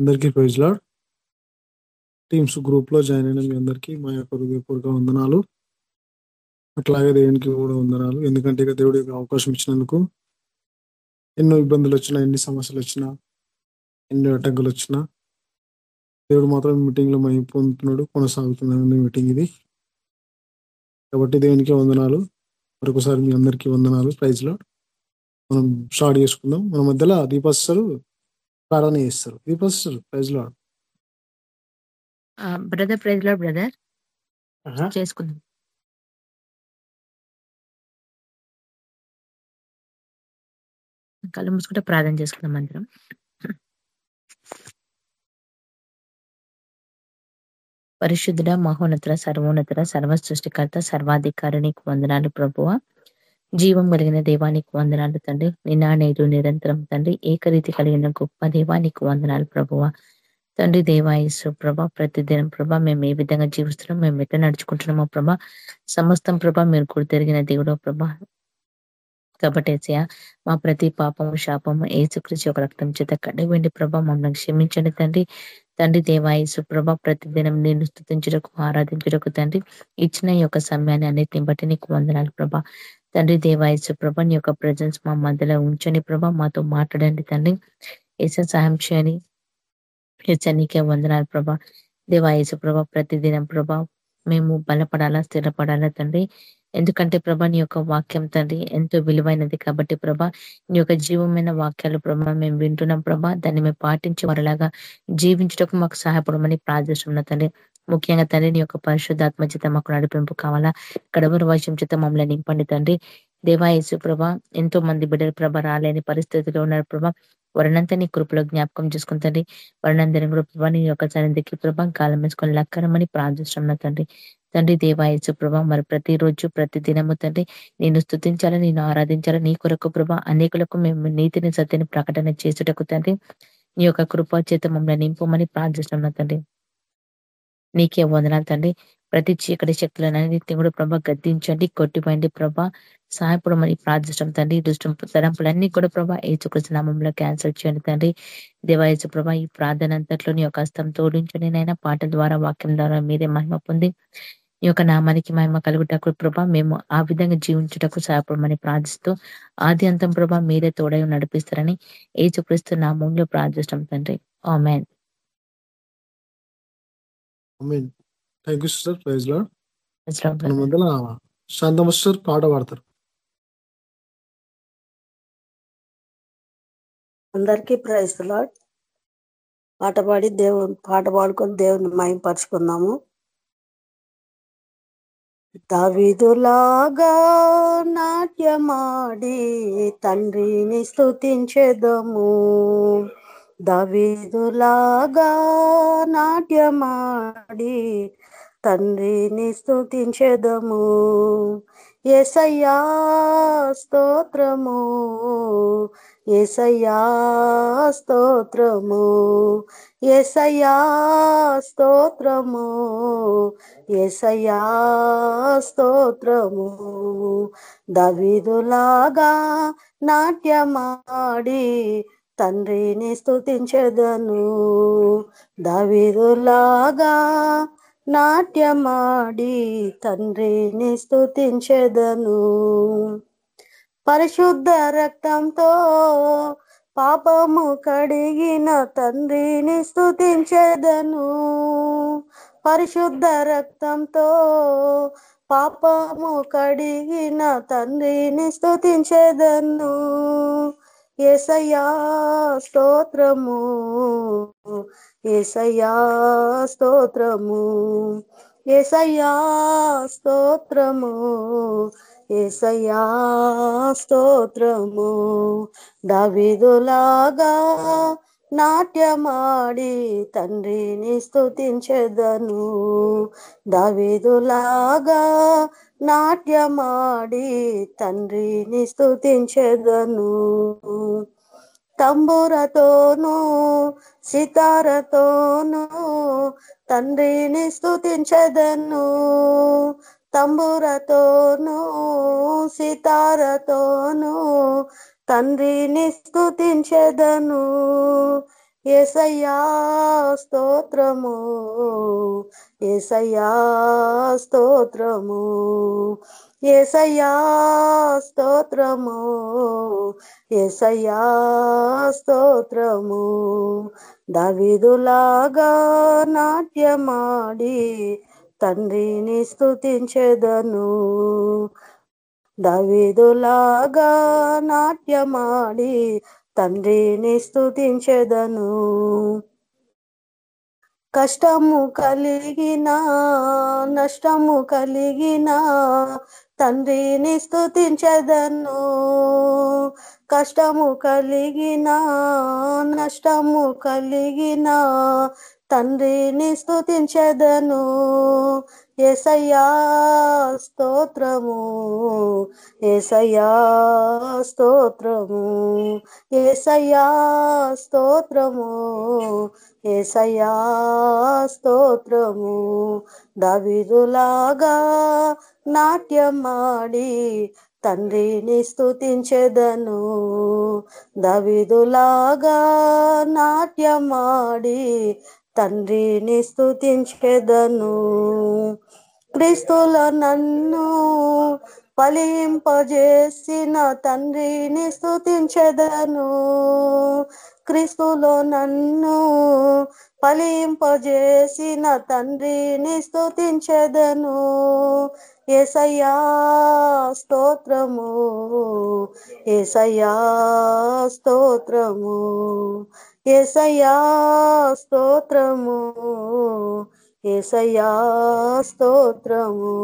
అందరికీ praise Lord. Teams గ్రూప్లో join అయిన మీ అందరికీ మా యొక్క హృదయపూర్వక వందనాలు. అట్లాగే దేవునికి కూడా వందనాలు. ఎందుకంటే ఇక దేవుడి అవకాశం ఇచ్చినందుకు ఎన్నో ఇబ్బందులు వచ్చినా ఎన్ని సమస్యలు వచ్చినా ఎన్ని అడ్డంకులు వచ్చినా దేవుడు మాత్రం మీటింగ్లో మేము పొందుతున్నాడు కొనసాగుతున్నాడు మీటింగ్ ఇది. కాబట్టి దేవునికి వందనాలు. మరొకసారి మీ అందరికీ వందనాలు. ప్రైజ్లో మనం స్టార్ట్ చేసుకుందాం. మన మధ్యలో దీపాస్తారు ప్రార్థన చేస్తారు దీపాస్తారు ప్రైజ్లో బ్రదర్ ప్రైజ్లో బ్రదర్ చేసుకుందాం. కళ్ళు మూసుకుంటే ప్రార్థన చేసుకుందాం అందరం పరిశుద్ధుడ మహోన్నత సర్వోన్నత సర్వ సృష్టికర్త సర్వాధికారి నీకు వందనాలు ప్రభువ. జీవం కలిగిన దేవానికి వందనాలు తండ్రి. నిన్న నేడు నిరంతరం తండ్రి. ఏకరీతి కలిగిన గొప్ప దేవానికి వందనాలు ప్రభువ. తండ్రి దేవాయసు ప్రభ ప్రతిదినం ప్రభ మేము ఏ విధంగా జీవిస్తున్నాం మేము ఎట్లా నడుచుకుంటున్నామో ప్రభ. సమస్తం ప్రభ మీరు కూడా దేవుడో ప్రభ. కాబట్టి మా ప్రతి పాపము శాపము ఏసుకృషి ఒక రక్తం చేత కడిగండి ప్రభ. మమ్మల్ని క్షమించండి తండ్రి. తండ్రి దేవాయసు ప్రభ ప్రతిదినం నేను స్థుతించడకు ఆరాధించడకు తండ్రి. ఇచ్చిన ఈ యొక్క సమయాన్ని అన్నిటిని బట్టి నీకు వందనాలు ప్రభ. తండ్రి దేవాయసు ప్రభ నీ యొక్క ప్రజెన్స్ మా మధ్యలో ఉంచని ప్రభ మాతో మాట్లాడండి తండ్రి. ఏస సాయం చేయని నీకే వందనాలు ప్రభ. దేవాయసు ప్రభ ప్రతిదినం ప్రభ మేము బలపడాలా స్థిరపడాలా తండ్రి. ఎందుకంటే ప్రభ నీ యొక్క వాక్యం తండ్రి ఎంతో విలువైనది కాబట్టి ప్రభ నీ యొక్క జీవమైన వాక్యాలు ప్రభ మేము వింటున్నాం ప్రభ. దాన్ని మేము పాటించి వారిలాగా జీవించటకు మాకు సహాయపడమని ప్రార్థిస్తున్నా తండ్రి. ముఖ్యంగా తండ్రి నీ యొక్క పరిశుద్ధాత్మ చేత మాకు నడిపింపు కావాలా? కడవరు వర్షం చేత మమ్మల్ని నింపండి తండ్రి. దేవాయసు ప్రభ ఎంతో మంది బిడ్డల ప్రభ రాలేని పరిస్థితిలో ఉన్నారు ప్రభ. వరణంతా నీ కృపలో జ్ఞాపకం చేసుకుంటండి వరణందరిని కూడా ప్రభా నీ యొక్క సన్నిధికి ప్రభ కాలం వేసుకొని లక్కరమని ప్రార్థిస్తున్నా తండ్రి. తండ్రి దేవాయసు ప్రభ మరి ప్రతిరోజు ప్రతి దినము తండ్రి నేను స్థుతించాలి నేను ఆరాధించాలి? నీ కొరకు ప్రభా అనేకులకు మేము నీతిని సత్యని ప్రకటన చేసుటకు తండ్రి నీ యొక్క కృపా చేత మమ్మల్ని నింపమని ప్రార్థిస్తున్నా తండ్రి. నీకే వందనాలు తండ్రి. ప్రతి చీకటి శక్తులన్నింటినీ కూడా ప్రభా గద్దించండి కొట్టిపోయండి ప్రభా. సహాయపడమని ప్రార్థిస్తాం తండ్రి. దుష్టం తరంపులన్నీ కూడా ప్రభా ఏచుకృష్ణ నామంలో క్యాన్సిల్ చేయండి తండ్రి. దేవాయచు ప్రభా ఈ ప్రార్థన అంతట్లో నీ యొక్క హస్తం తోడించండి నైనా పాటల ద్వారా వాక్యం ద్వారా మీరే మహిమ పొంది నీ యొక్క నామానికి మహిమ కలుగుటకు ప్రభా మేము ఆ విధంగా జీవించుటకు సహాయపడమని ప్రార్థిస్తూ ఆది అంతం ప్రభా మీరే తోడై నడిపిస్తారని ఏచుక్రీస్తు నామంలో ప్రార్థిస్తాం తండ్రి. ఆమెన్. థ్యాంక్ యూ సార్ ప్రైజ్లో మన మధ్యలో శాంతమ్మ సార్ పాట పాడతారు అందరికీ ప్రైజ్ లాడ్ పాట పాడి దేవుని పాట పాడుకొని దేవుని మయంపరుచుకుందాము దావిదులాగా నాట్యమాడి తండ్రిని స్థుతించేదము దావిదులాగా నాట్యమాడి తండ్రిని స్థుతించెదము ఎసయ్యా స్తోత్రము. ఎసయ్యా స్తోత్రము. ఎసయ్యా స్తోత్రము. ఎసయ్యా స్తోత్రము. దవిదులాగా నాట్యమాడి తండ్రిని స్థుతించదను దవిదులాగా నాట్యమాడి తండ్రిని స్థుతించదను పరిశుద్ధ రక్తంతో పాపము కడిగిన తండ్రిని స్థుతించదను పరిశుద్ధ రక్తంతో పాపము కడిగిన తండ్రిని స్థుతించదను ఏసయ్యా స్తోత్రము. ఏసయ్యా స్తోత్రము. ఏసయ్యా స్తోత్రము. ఏసయ్యా స్తోత్రము. దావిదులాగా నాట్యమాడి తండ్రిని స్థుతించెదను దావిదులాగా నాట్యమాడి తండ్రిని స్థుతించెదను తంబూరతోనూ సితారతోనూ తండ్రిని స్థుతించెదను తంబూరతోనూ సితారతోనూ తండ్రిని స్థుతించెదను ఎసయ్యా స్తోత్రము. ఏసయ్యా స్తోత్రము. ఏసయ్యా స్తోత్రము. ఏసయ్యా స్తోత్రము. దవిదులాగా నాట్యమాడి తండ్రిని స్థుతించెదను దవిదులాగా నాట్యమాడి తండ్రిని స్థుతించెదను కష్టము కలిగిన నష్టము కలిగిన తండ్రిని స్థుతించదను కష్టము కలిగిన నష్టము కలిగిన తండ్రిని స్థుతించదను ఏసయ్యా స్తోత్రము ఏసయ్యా స్తోత్రము ఏసయ్యా స్తోత్రము. ఏసయ్యా స్తోత్రము. దవిదులాగా నాట్యమాడి తండ్రిని స్థుతించెదను దవిదులాగా నాట్యమాడి తండ్రిని స్థుతించెదను క్రిస్తుల నన్ను ఫలింపజేసిన తండ్రిని స్థుతించెదను క్రీస్తులో నన్ను ఫలింపజేసిన తండ్రిని స్తుతించెదను. ఏసయ్యా స్తోత్రము. ఏసయ్యా స్తోత్రము. ఏసయ్యా స్తోత్రము. ఏసయ్యా స్తోత్రము.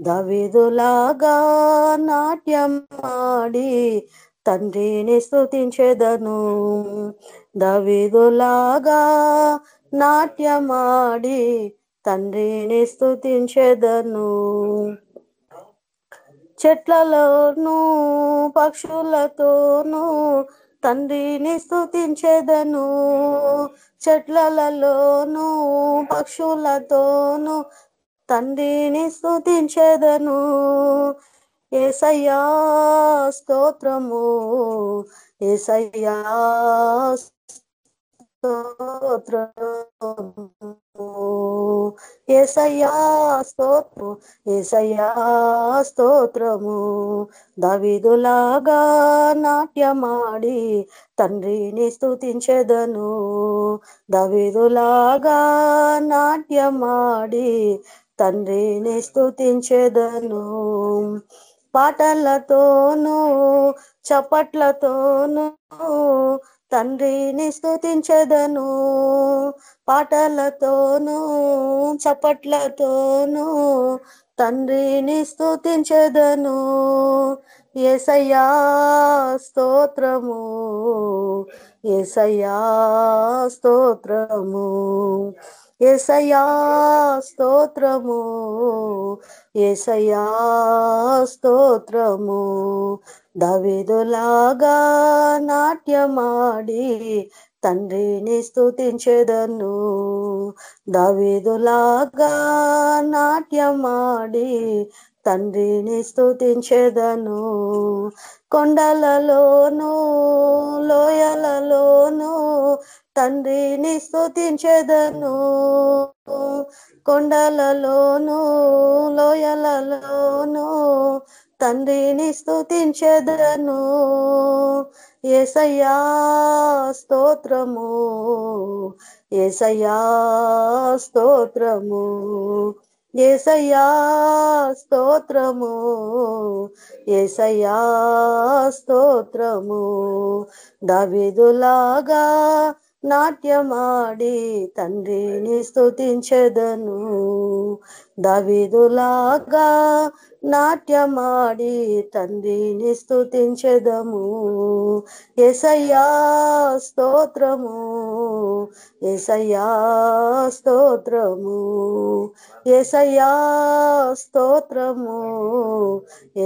దవిదులాగా నాట్యమాడి తండ్రిని స్తుతించెదను. దవిదులాగా నాట్యమాడి తండ్రిని స్తుతించెదను. చెట్లలోను పక్షులతోనూ తండ్రిని స్తుతించెదను. చెట్లలోనూ పక్షులతోను తండ్రిని స్తుతించెదను. ఏసయ్యా స్తోత్రము. ఏసయ్యా స్తోత్రము. ఏసయ్యా స్తోత్రము. ఏసయ్యా స్తోత్రము దవిదులాగా నాట్యమాడి తండ్రిని స్థుతించెదను దవిదులాగా నాట్యమాడి తండ్రిని స్థుతించెదను పాటలతోనూ చప్పట్లతోనూ తండ్రిని స్థుతించదను పాటలతోనూ చప్పట్లతోనూ తండ్రిని స్థుతించదను ఎసయా స్తోత్రము. ఎసయా స్తోత్రము. ఏసయ్యా స్తోత్రము. ఏసయ్యా స్తోత్రము. దవిదులాగా నాట్యమాడి తండ్రిని స్థుతించెదను దవిదులాగా నాట్యమాడి తండ్రిని స్థుతించెదను కొండలలోను లోయలలోను తండ్రిని స్తుతించెదను. కొండలలోను లోయలలోను తండ్రిని స్తుతించెదను. ఏసయ్యా స్తోత్రము ఏసయ్యా స్తోత్రము ఏసయ్యా స్తోత్రము ఏసయ్యా స్తోత్రము. దవిదులాగా నాట్యమాడి తండ్రిని స్తుతించెదను. దవిదులాగా నాట్యమాడి తండ్రిని స్తుతించెదము. ఏసయ్యా స్తోత్రము ఏసయ్యా స్తోత్రము ఏసయ్యా స్తోత్రము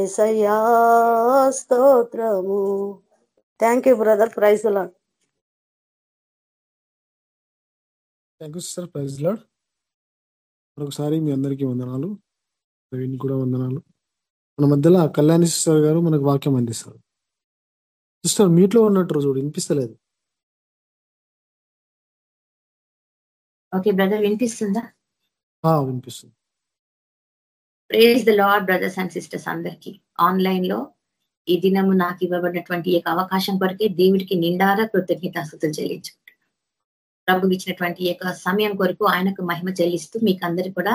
ఎసయ్యా స్తోత్రము. Thank you brother praise Lord thank you sister praise Lord మరొకసారి మీ అందరికీ వందనాలు. ప్రవీణ్ కూడా వందనాలు. మన మధ్యలో కళ్యాణి సిస్టర్ గారు మనకు వాక్యం అందిస్తారు. సిస్టర్ మీట్లో ఉన్నట్టు చూడు వినిపిస్తలేదు. ఓకే బ్రదర్ వినిపిస్తుందా? వినిపిస్తుంది. Praise the Lord brothers and sisters అందరికి. ఆన్లైన్లో ఈ దినము నాకు ఇవ్వబడినటువంటి అవకాశం కొరకే దేవుడికి నిండారా కృతజ్ఞతాస్తుతులు చెల్లించుకుంటున్నాను ప్రభు ఇచ్చినటువంటి యొక్క సమయం కొరకు ఆయనకు మహిమ చెల్లిస్తూ మీకు అందరు కూడా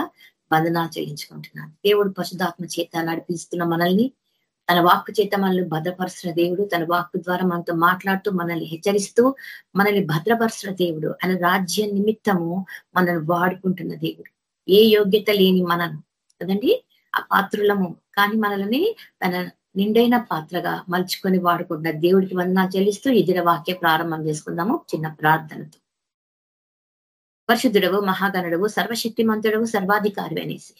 వందనాలు చెల్లించుకుంటున్నాను. దేవుడు పశుధాత్మ చేత నడిపిస్తున్న మనల్ని తన వాక్కు చేత మనల్ని భద్రపరుస్తున్న దేవుడు తన వాక్కు ద్వారా మనతో మాట్లాడుతూ మనల్ని హెచ్చరిస్తూ మనల్ని భద్రపరుస్తున్న దేవుడు. ఆయన రాజ్య నిమిత్తము మనల్ని వాడుకుంటున్న దేవుడు. ఏ యోగ్యత లేని మనను కదండి? ఆ పాత్రులము కానీ మనల్ని తన నిండైన పాత్రగా మలుచుకొని వాడుకుంటున్న దేవుడికి వందనాలు చెల్లిస్తూ ఇదిన వాక్య ప్రారంభం చేసుకుందాము. చిన్న ప్రార్థనతో. పరిశుద్ధుడవు మహాగణుడవు సర్వశక్తిమంతుడవు సర్వాధికారి అనేసి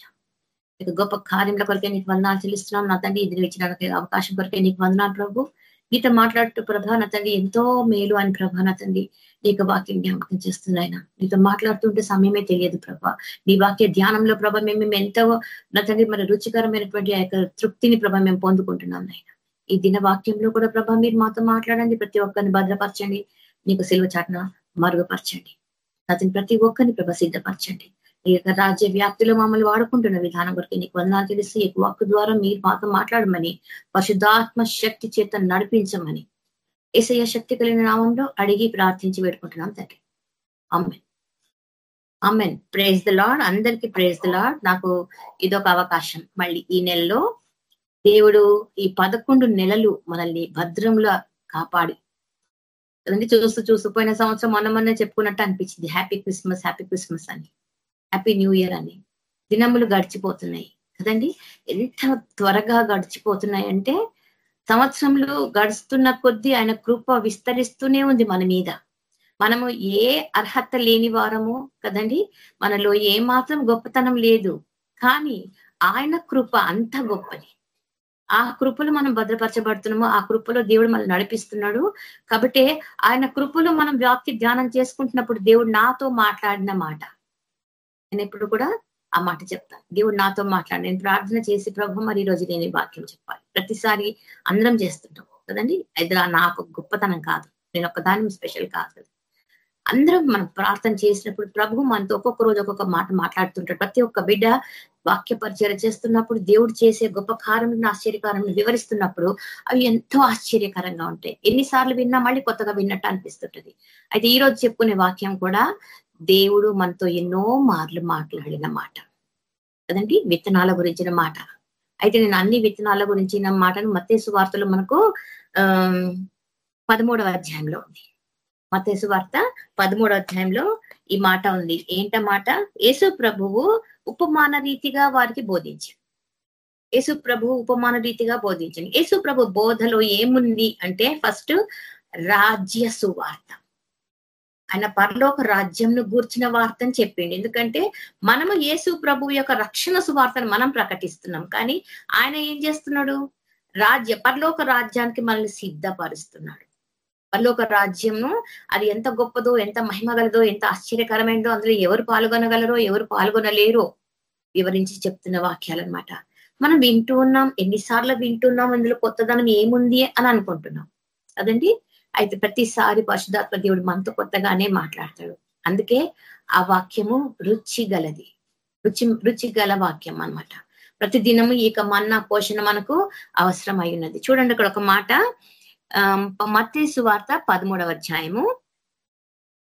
ఇక గొప్ప కార్యముల కొరకే నీకు వందనాలు చెల్లిస్తున్నాం. నా తండ్రి ఇది ఇచ్చిన అవకాశం కొరకే నీకు వందనాలు ప్రభు. నీతో మాట్లాడుతూ ప్రభా నా తండ్రి ఎంతో మేలు అని ప్రభా నా తండ్రి యొక్క వాక్యం జ్ఞాపకం చేస్తున్నాయన నీతో మాట్లాడుతుంటే సమయమే తెలియదు ప్రభా. నీ వాక్య ధ్యానంలో ప్రభ మేము మేము ఎంతో నా తండ్రి మరి రుచికరమైనటువంటి ఆ యొక్క తృప్తిని ప్రభ మేము పొందుకుంటున్నాం నాయన ఈ దిన వాక్యంలో కూడా ప్రభ మీరు మాతో మాట్లాడండి. ప్రతి ఒక్కరిని భద్రపరచండి. నీకు సెలవు చాటున మరుగుపరచండి. అతని ప్రతి ఒక్కరిని ప్రభ సిద్ధపరచండి. ఈ యొక్క రాజ్య వ్యాప్తిలో మమ్మల్ని వాడుకుంటున్న విధానం కొరకు నీకు వందనాలు తెలిసి ఈ వాక్ ద్వారా మీరు మాతో మాట్లాడమని పరిశుద్ధాత్మ శక్తి చేత నడిపించమని ఏసయ్య శక్తి కలిగిన నామంలో అడిగి ప్రార్థించి పెట్టుకుంటున్నాం తండ్రి. Amen amen praise the Lord అందరికి ప్రేజ్ ద లాడ్ నాకు ఇదొక అవకాశం. మళ్ళీ ఈ నెలలో దేవుడు ఈ పదకొండు నెలలు మనల్ని భద్రంలో కాపాడి కదండి చూస్తూ చూస్తూ పోయిన సంవత్సరం మొన్న మొన్న చెప్పుకున్నట్టు అనిపించింది. హ్యాపీ క్రిస్మస్ హ్యాపీ క్రిస్మస్ అని. హ్యాపీ న్యూ ఇయర్ అని. దినములు గడిచిపోతున్నాయి కదండి. ఎంత త్వరగా గడిచిపోతున్నాయి అంటే సంవత్సరంలో గడుస్తున్న కొద్దీ ఆయన కృప విస్తరిస్తూనే ఉంది మన మీద. మనము ఏ అర్హత లేని వారము కదండి మనలో ఏ మాత్రం గొప్పతనం లేదు. కానీ ఆయన కృప అంత గొప్పది. ఆ కృపలు మనం భద్రపరచబడుతున్నాము ఆ కృపలో దేవుడు మనల్ని నడిపిస్తున్నాడు. కాబట్టి ఆయన కృపలో మనం వ్యాప్తి ధ్యానం చేసుకుంటున్నప్పుడు దేవుడు నాతో మాట్లాడిన మాట. నేను ఎప్పుడు కూడా ఆ మాట చెప్తాను. దేవుడు నాతో మాట్లాడి. నేను ప్రార్థన చేసి ప్రభు మరి ఈ రోజు నేను వాక్యం చెప్పాలి. ప్రతిసారి అందరం చేస్తుంటాం. కదండి? ఇది నాకు గొప్పతనం కాదు. నేను ఒక్కదాని స్పెషల్ కాదు కదా. అందరం మనం ప్రార్థన చేసినప్పుడు ప్రభు మనతో ఒక్కొక్క రోజు ఒక్కొక్క మాట మాట్లాడుతుంటాడు. ప్రతి ఒక్క బిడ్డ వాక్య పరిచయం చేస్తున్నప్పుడు దేవుడు చేసే గొప్ప కారణం ఆశ్చర్యకారం వివరిస్తున్నప్పుడు అవి ఎంతో ఆశ్చర్యకరంగా ఉంటాయి. ఎన్నిసార్లు విన్నా మళ్ళీ కొత్తగా విన్నట్టు అనిపిస్తుంటది. అయితే ఈ రోజు చెప్పుకునే వాక్యం కూడా దేవుడు మనతో ఎన్నో మార్లు మాట్లాడిన మాట. కదండి? విత్తనాల గురించిన మాట. అయితే నేను అన్ని విత్తనాల గురించిన మాటను మత్స్సు వార్తలు మనకు ఆ పదమూడవ అధ్యాయంలో ఉంది. మత్స్సు వార్త పదమూడవ అధ్యాయంలో ఈ మాట ఉంది. ఏంట మాట? యేసు ప్రభువు ఉపమాన రీతిగా వారికి బోధించాడు యేసు ప్రభు ఉపమాన రీతిగా బోధించండి యేసు ప్రభు బోధలో ఏముంది అంటే ఫస్ట్ రాజ్య సువార్త. ఆయన పరలోక రాజ్యంను గూర్చిన వార్తని చెప్పిండు. ఎందుకంటే మనము యేసు ప్రభు యొక్క రక్షణ సువార్తను మనం ప్రకటిస్తున్నాం. కానీ ఆయన ఏం చేస్తున్నాడు? రాజ్య పరలోక రాజ్యానికి మనల్ని సిద్ధపరుస్తున్నాడు. పరలోక రాజ్యంను అది ఎంత గొప్పదో ఎంత మహిమగలదో ఎంత ఆశ్చర్యకరమైనదో అందులో ఎవరు పాల్గొనగలరో ఎవరు పాల్గొనలేరో వివరించి చెప్తున్న వాక్యాలన్నమాట. మనం వింటూ ఉన్నాం ఎన్నిసార్లు వింటున్నాం అందులో కొత్తదనం ఏముంది అని అనుకుంటున్నాం. అదండి? అయితే ప్రతిసారి పరిశుధాత్మ దేవుడు మనతో కొత్తగానే మాట్లాడతాడు. అందుకే ఆ వాక్యము రుచి గలది. రుచి రుచి గల వాక్యం అనమాట ప్రతి దినము ఇక మన్నా పోషణ మనకు అవసరం అయి ఉన్నది. చూడండి ఇక్కడ ఒక మాట. Um, మత్తేసు వార్త పదమూడవ అధ్యాయము.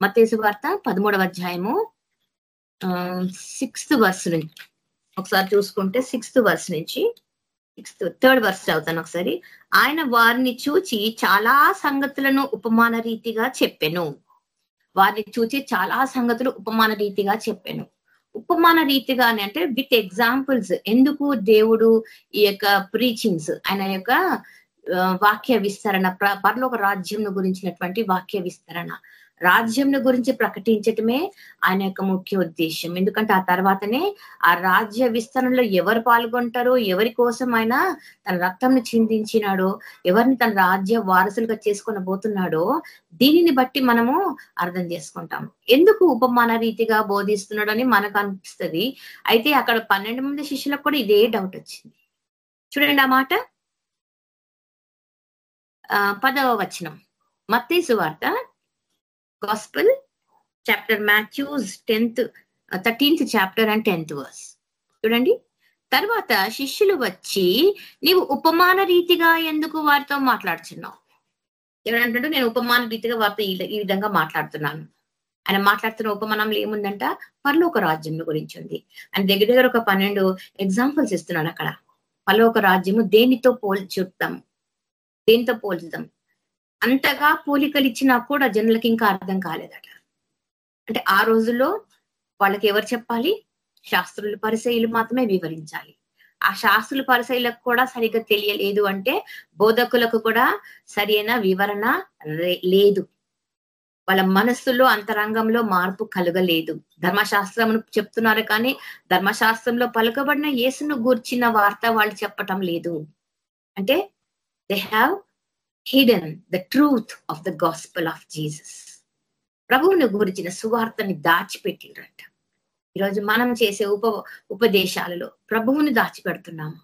మత్తేసు వార్త పదమూడవ అధ్యాయము. Um, సిక్స్త్ వర్స్ నుంచి. ఒకసారి చూసుకుంటే సిక్స్త్ వర్స్ నుంచి. సిక్స్త్ థర్డ్ వర్స్ చదువుతాను ఒకసారి. ఆయన వారిని చూచి చాలా సంగతులను ఉపమాన రీతిగా చెప్పాను. వారిని చూచి చాలా సంగతులు ఉపమాన రీతిగా చెప్పాను. ఉపమాన రీతిగా అంటే విత్ ఎగ్జాంపుల్స్ ఎందుకు దేవుడు ఈ యొక్క ప్రీచింగ్స్ ఆయన యొక్క వాక్య విస్తరణ పరలోక రాజ్యం గురించినటువంటి వాక్య విస్తరణ. రాజ్యంను గురించి ప్రకటించటమే ఆయన యొక్క ముఖ్య ఉద్దేశం ఎందుకంటే ఆ తర్వాతనే ఆ రాజ్య విస్తరణలో ఎవరు పాల్గొంటారో ఎవరి కోసం ఆయన తన రక్తంను చిందించినాడో ఎవరిని తన రాజ్య వారసులుగా చేసుకొని పోతున్నాడో దీనిని బట్టి మనము అర్థం చేసుకుంటాం ఎందుకు ఉపమాన రీతిగా బోధిస్తున్నాడు అని మనకు అనిపిస్తుంది. అయితే అక్కడ పన్నెండు మంది శిష్యులకు కూడా ఇదే డౌట్ వచ్చింది. చూడండి ఆ మాట. పదవ వచనం. మత్తేసు వార్త gospel chapter Matthew's tenth thirteenth chapter and tenth verse చూడండి. తర్వాత శిష్యులు వచ్చి నీవు ఉపమాన రీతిగా ఎందుకు వారితో మాట్లాడుతున్నావు ఎవరంటే నేను ఉపమాన రీతిగా వారితో ఈ విధంగా మాట్లాడుతున్నాను. ఆయన మాట్లాడుతున్న ఉపమానంలో ఏముందంట? పరలోక రాజ్యం గురించి ఉంది. ఆయన దగ్గర దగ్గర ఒక పన్నెండు ఎగ్జాంపుల్స్ ఇస్తున్నాడు అక్కడ. పరలోక రాజ్యము దేనితో పోల్చుతాం? దేంతో పోల్చుదాం అంతగా పోలికలు ఇచ్చినా కూడా జనులకి ఇంకా అర్థం కాలేదట. అంటే ఆ రోజుల్లో వాళ్ళకి ఎవరు చెప్పాలి? శాస్త్రులు పరిశైలు మాత్రమే వివరించాలి. ఆ శాస్త్రుల పరిశైలకు కూడా సరిగ్గా తెలియలేదు అంటే బోధకులకు కూడా సరైన వివరణ లేదు. వాళ్ళ మనస్సులో అంతరంగంలో మార్పు కలగలేదు. ధర్మశాస్త్రమును చెప్తున్నారు కానీ ధర్మశాస్త్రంలో పలుకబడిన యేసును గూర్చిన వార్త వాళ్ళు చెప్పటం లేదు. అంటే they have hidden the truth of the gospel of Jesus ప్రభువుని గురించిన సువార్తని దాచిపెట్టిరట ఈరోజు మనం చేసే ఉప ఉపదేశాలలో ప్రభువుని దాచిపెడుతున్నాము.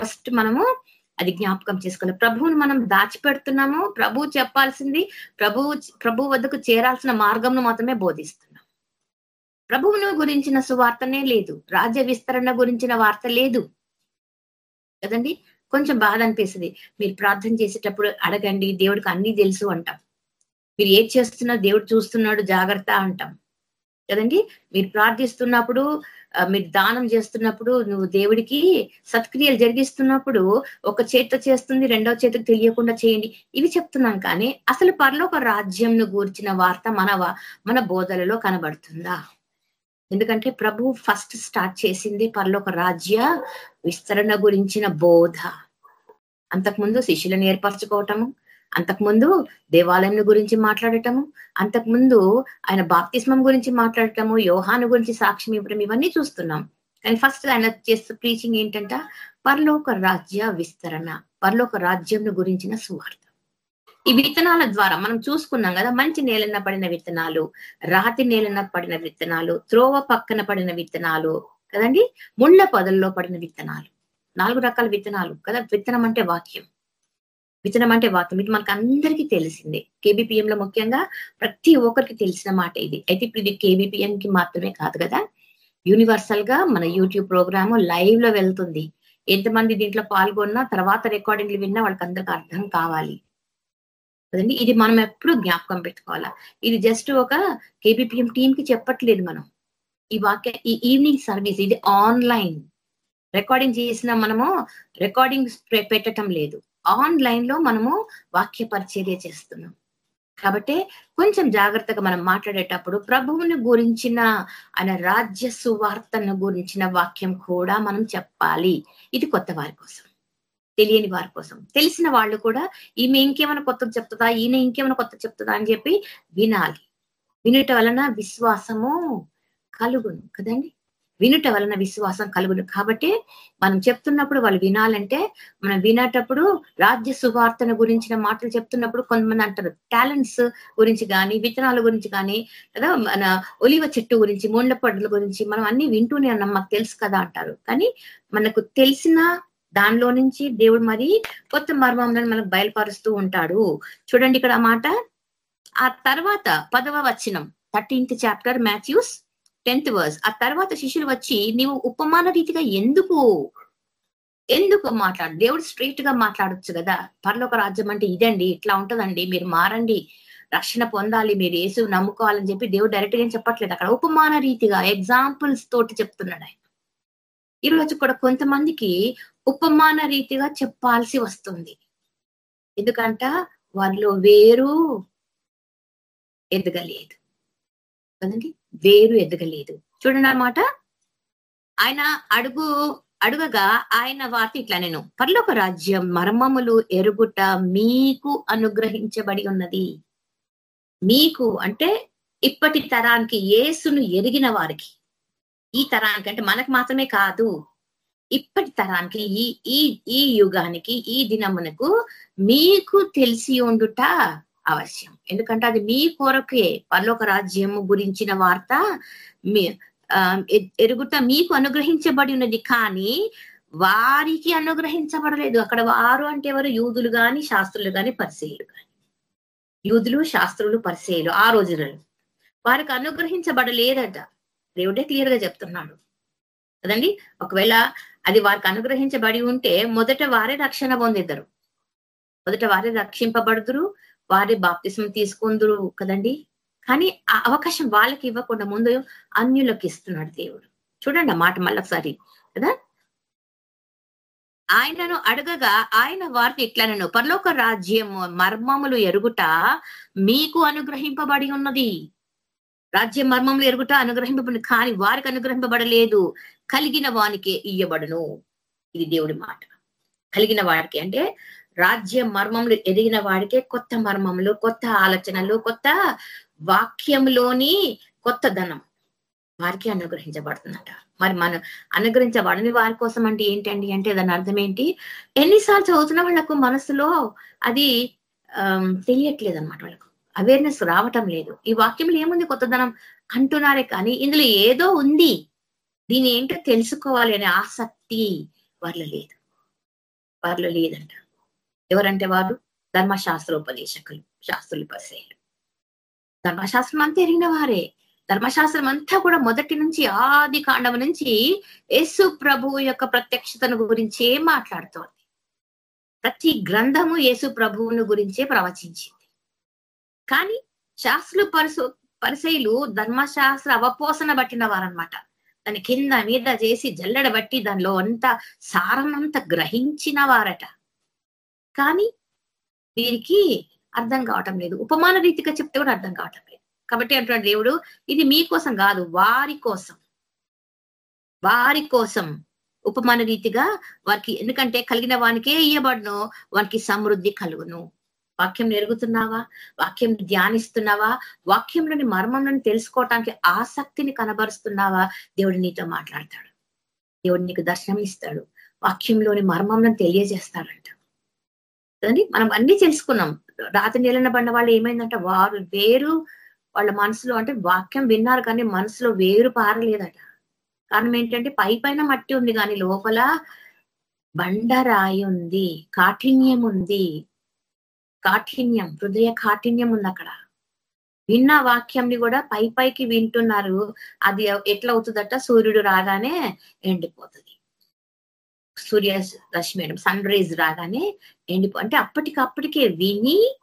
ఫస్ట్ మనము అది జ్ఞాపకం చేసుకోవాలి ప్రభువుని మనం దాచిపెడుతున్నాము. ప్రభువు చెప్పాల్సింది ప్రభువు ప్రభు వద్దకు చేరాల్సిన మార్గంను మాత్రమే బోధిస్తున్నాం ప్రభువును గురించిన సువార్తనే లేదు. రాజ్య విస్తరణ గురించిన వార్త లేదు. కదండి? కొంచెం బాధ అనిపిస్తుంది మీరు ప్రార్థన చేసేటప్పుడు అడగండి దేవుడికి అన్ని తెలుసు అంటాం. మీరు ఏది చేస్తున్నా దేవుడు చూస్తున్నాడు జాగ్రత్త అంటాం. కదండి? మీరు ప్రార్థిస్తున్నప్పుడు మీరు దానం చేస్తున్నప్పుడు నువ్వు దేవుడికి సత్క్రియలు జరిగిస్తున్నప్పుడు ఒక చేతితో చేస్తుంది రెండవ చేతికి తెలియకుండా చేయండి. ఇవి చెప్తున్నాం కానీ అసలు పరలోక రాజ్యంను గూర్చిన వార్త మన మన బోధలలో కనబడుతుందా? ఎందుకంటే ప్రభు ఫస్ట్ స్టార్ట్ చేసింది పర్లోక రాజ్య విస్తరణ గురించిన బోధ. అంతకుముందు శిష్యులను ఏర్పరచుకోవటము అంతకుముందు దేవాలయం గురించి మాట్లాడటము అంతకుముందు ఆయన బాప్తిస్మం గురించి మాట్లాడటము యోహాను గురించి సాక్ష్యం ఇవ్వడం ఇవన్నీ చూస్తున్నాం. కానీ ఫస్ట్ ఆయన చేస్తూ ప్రీచింగ్ ఏంటంట పర్లోక రాజ్య విస్తరణ పర్లోక రాజ్యం గురించిన సువార్త. ఈ విత్తనాల ద్వారా మనం చూసుకున్నాం కదా మంచి నేలన పడిన విత్తనాలు రాతి నేలన పడిన విత్తనాలు త్రోవ పక్కన పడిన విత్తనాలు కదండి? ముళ్ళ పొదల్లో పడిన విత్తనాలు. నాలుగు రకాల విత్తనాలు కదా విత్తనం అంటే వాక్యం. విత్తనం అంటే వాక్యం. ఇది మనకు అందరికీ తెలిసిందే. కేబిపిఎం లో ముఖ్యంగా ప్రతి ఒక్కరికి తెలిసిన మాట ఇది. అయితే ఇప్పుడు ఇది కేబిపిఎం కి మాత్రమే కాదు కదా. యూనివర్సల్గా మన యూట్యూబ్ ప్రోగ్రామ్ లైవ్లో వెళ్తుంది. ఎంతమంది దీంట్లో పాల్గొన్నా తర్వాత రికార్డింగ్లు విన్నా వాళ్ళకి అందరికి అర్థం కావాలి. కదండి? ఇది మనం ఎప్పుడు జ్ఞాపకం పెట్టుకోవాలా? ఇది జస్ట్ ఒక కేబిపిఎం టీమ్కి చెప్పట్లేదు మనం. ఈ వాక్య ఈ ఈవినింగ్ సర్వీస్ ఇది ఆన్లైన్ రికార్డింగ్ చేసిన మనము రికార్డింగ్ పెట్టడం లేదు. ఆన్లైన్లో మనము వాక్య పరిచర్య చేస్తున్నాం. కాబట్టి కొంచెం జాగ్రత్తగా మనం మాట్లాడేటప్పుడు ప్రభువుని గురించిన ఆయన రాజ్య సువార్తను గురించిన వాక్యం కూడా మనం చెప్పాలి. ఇది కొత్త వారి కోసం. తెలియని వారి కోసం. తెలిసిన వాళ్ళు కూడా ఈమె ఇంకేమైనా కొత్త చెప్తుందా? ఈయన ఇంకేమైనా కొత్త చెప్తుందా? అని చెప్పి వినాలి. వినుట వలన విశ్వాసము కలుగును కదండి? వినుట వలన విశ్వాసం కలుగును. కాబట్టి మనం చెప్తున్నప్పుడు వాళ్ళు వినాలంటే మనం వినేటప్పుడు రాజ్య సువార్తన గురించిన మాటలు చెప్తున్నప్పుడు కొంతమంది అంటారు టాలెంట్స్ గురించి కానీ విత్తనాల గురించి కానీ లేదా మన ఒలివ చెట్టు గురించి ముండ్ల పడ్డల గురించి మనం అన్ని వింటూనే ఉన్నాం మాకు తెలుసు కదా అంటారు. కానీ మనకు తెలిసిన దానిలో నుంచి దేవుడు మరి కొత్త మర్మంలను మనకు బయలుపరుస్తూ ఉంటాడు. చూడండి ఇక్కడ ఆ మాట. ఆ తర్వాత పదవ వచనం thirteenth chapter Matthew's tenth verse. ఆ తర్వాత శిష్యులు వచ్చి నీవు ఉపమాన రీతిగా ఎందుకు ఎందుకు మాట్లాడు దేవుడు స్ట్రైట్గా మాట్లాడొచ్చు కదా. పర్లోక రాజ్యం అంటే ఇదండి ఇట్లా ఉంటదండి. మీరు మారండి రక్షణ పొందాలి మీరు యేసు నమ్ముకోవాలని చెప్పి దేవుడు డైరెక్ట్గా చెప్పట్లేదు. అక్కడ ఉపమాన రీతిగా ఎగ్జాంపుల్స్ తోటి చెప్తున్నాడు ఆయన. ఈ రోజు కూడా కొంతమందికి ఉపమాన రీతిగా చెప్పాల్సి వస్తుంది. ఎందుకంట వారిలో వేరు ఎదగలేదు. కదండి? వేరు ఎదగలేదు. చూడండి అన్నమాట. ఆయన అడుగు అడుగగా ఆయన వార్త ఇట్లా నేను పర్లోక రాజ్యం మర్మములు ఎరుగుట మీకు అనుగ్రహించబడి ఉన్నది. మీకు అంటే ఇప్పటి తరానికి యేసును ఎరిగిన వారికి. ఈ తరానికి అంటే మనకు మాత్రమే కాదు. ఇప్పటి తరానికి ఈ ఈ ఈ యుగానికి ఈ దినమునకు మీకు తెలిసి ఉండుట అవశ్యం. ఎందుకంటే అది మీ కొరకే. పర్లోక రాజ్యము గురించిన వార్త మీ ఎరుగుట మీకు అనుగ్రహించబడి ఉన్నది. కానీ వారికి అనుగ్రహించబడలేదు. అక్కడ వారు అంటే ఎవరు? యూదులు గాని శాస్త్రులు గాని పరిచయులు గాని. యూదులు శాస్త్రులు పరిచయులు ఆ రోజులలో. వారికి అనుగ్రహించబడలేదట. దేవుడే క్లియర్గా చెప్తున్నాడు. కదండి? ఒకవేళ అది వారికి అనుగ్రహించబడి ఉంటే మొదట వారే రక్షణ పొందిద్దరు. మొదట వారే రక్షింపబడుదురు వారి బాప్తిసం తీసుకుందురు కదండి? కానీ ఆ అవకాశం వాళ్ళకి ఇవ్వకుండా ముందు అన్యులకు ఇస్తున్నాడు దేవుడు. చూడండి ఆ మాట మళ్ళొకసారి కదా? ఆయనను అడగగా ఆయన వారిని ఇట్లనను పరలోక రాజ్యము మర్మములు ఎరుగుట మీకు అనుగ్రహింపబడి ఉన్నది. రాజ్య మర్మంలో ఎరుగుట అనుగ్రహింపబడి కానీ వారికి అనుగ్రహింపబడలేదు. కలిగిన వానికే ఇయ్యబడును. ఇది దేవుడి మాట. కలిగిన వాడికి అంటే రాజ్య మర్మములు ఎదిగిన వాడికే కొత్త మర్మములు కొత్త ఆలోచనలు కొత్త వాక్యంలోని కొత్త ధనం వారికి అనుగ్రహించబడుతుందట. మరి మనం అనుగ్రహించబడని వారి కోసం అంటే ఏంటండి అంటే దాని అర్థం ఏంటి? ఎన్నిసార్లు చదువుతున్న వాళ్ళకు మనసులో అది తెలియట్లేదు అనమాట వాళ్ళకు. అవేర్నెస్ రావటం లేదు. ఈ వాక్యంలో ఏముంది కొత్తదనం? అంటున్నారే కానీ ఇందులో ఏదో ఉంది. దీని ఏంటో తెలుసుకోవాలి అనే ఆసక్తి వారిలో లేదు. వారిలో లేదంట. ఎవరంటే వారు? ధర్మశాస్త్రోపదేశకులు శాస్త్రులు పరిశీలు ధర్మశాస్త్రం అంతా ఎరిగిన వారే. ధర్మశాస్త్రం అంతా కూడా మొదటి నుంచి ఆది కాండం నుంచి యేసు ప్రభు యొక్క ప్రత్యక్షతను గురించే మాట్లాడుతోంది. ప్రతి గ్రంథము యేసు ప్రభువును గురించే ప్రవచించింది. కానీ శాస్త్రులు పరిశో పరిశైలు ధర్మశాస్త్ర అవపోసన బట్టిన వారనమాట దాని కింద మీద చేసి జల్లెడ బట్టి దానిలో అంత సారమంతా గ్రహించిన వారట. కానీ వీరికి అర్థం కావటం లేదు. ఉపమాన రీతిగా చెప్తే కూడా అర్థం కావటం లేదు. కాబట్టి అంటున్నాడు దేవుడు ఇది మీకోసం కాదు వారి కోసం. వారి కోసం ఉపమాన రీతిగా వారికి ఎందుకంటే కలిగిన వానికే ఇయ్యబడును వానికి సమృద్ధి కలుగును. వాక్యం నెరుగుతున్నావా? వాక్యం ధ్యానిస్తున్నావా? వాక్యంలోని మర్మంలను తెలుసుకోవటానికి ఆసక్తిని కనబరుస్తున్నావా? దేవుడు నీతో మాట్లాడతాడు. దేవుడు నీకు దర్శనం ఇస్తాడు. వాక్యంలోని మర్మంలను తెలియజేస్తాడంట. కదండి మనం అన్ని తెలుసుకున్నాం. రాత్రి నీళ్ళన బండ వాళ్ళు ఏమైందంటే? వారు వేరు వాళ్ళ మనసులో అంటే వాక్యం విన్నారు కానీ మనసులో వేరు పారలేదట. కారణం ఏంటంటే పై పైన మట్టి ఉంది కానీ లోపల బండరాయి ఉంది కాఠిన్యం ఉంది. కాఠిన్యం హృదయ కాఠిన్యం ఉంది అక్కడ విన్న వాక్యంని కూడా పై పైకి వింటున్నారు. అది ఎట్లా అవుతుందట సూర్యుడు రాగానే ఎండిపోతుంది. సూర్య రశ్మి సన్ రైజ్ రాగానే ఎండిపో అంటే అప్పటికప్పటికే విని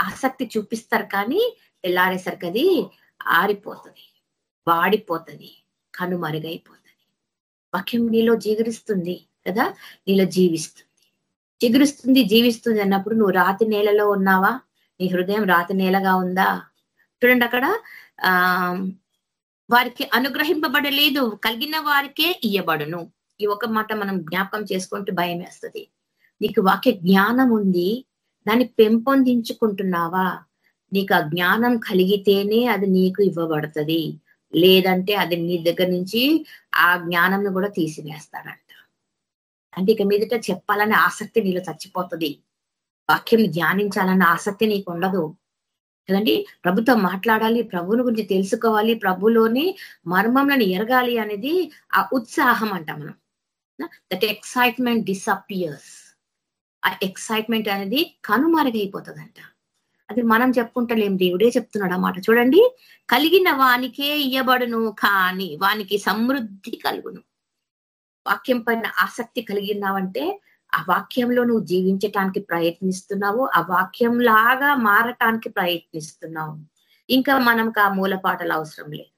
ఆసక్తి చూపిస్తారు కానీ తెల్లారేసరికి అది ఆరిపోతుంది వాడిపోతుంది కనుమరుగైపోతుంది. వాక్యం నీలో జీగరిస్తుంది కదా? నీలో జీవిస్తుంది. చిగురుస్తుంది జీవిస్తుంది అన్నప్పుడు నువ్వు రాతి నేలలో ఉన్నావా? నీ హృదయం రాతి నేలగా ఉందా? చూడండి అక్కడ ఆ వారికి అనుగ్రహింపబడలేదు కలిగిన వారికే ఇయ్యబడును. ఈ ఒక మాట మనం జ్ఞాపకం చేసుకుంటూ భయం వేస్తుంది. నీకు వాక్య జ్ఞానం ఉంది దాన్ని పెంపొందించుకుంటున్నావా? నీకు ఆ జ్ఞానం కలిగితేనే అది నీకు ఇవ్వబడుతుంది. లేదంటే అది నీ దగ్గర నుంచి ఆ జ్ఞానంను కూడా తీసివేస్తాడంట అంటే ఇక మీదట చెప్పాలనే ఆసక్తి నీలో చచ్చిపోతుంది. వాక్యం ధ్యానించాలన్న ఆసక్తి నీకు ఉండదు. కదండి? ప్రభుతో మాట్లాడాలి ప్రభువుని గురించి తెలుసుకోవాలి ప్రభులోని మర్మంలను ఎరగాలి అనేది ఆ ఉత్సాహం అంట మనం. దట్ ఎక్సైట్మెంట్ డిసపియర్స్ ఆ ఎక్సైట్మెంట్ అనేది కనుమరుగైపోతుందంట. అది మనం చెప్పుకుంటలేం దేవుడే చెప్తున్నాడు అన్నమాట చూడండి కలిగిన వానికే ఇయ్యబడును కానీ వానికి సమృద్ధి కలుగును. వాక్యం పైన ఆసక్తి కలిగినావంటే ఆ వాక్యంలో నువ్వు జీవించటానికి ప్రయత్నిస్తున్నావు ఆ వాక్యం లాగా మారటానికి ప్రయత్నిస్తున్నావు. ఇంకా మనకు ఆ మూలపాటలు అవసరం లేదు.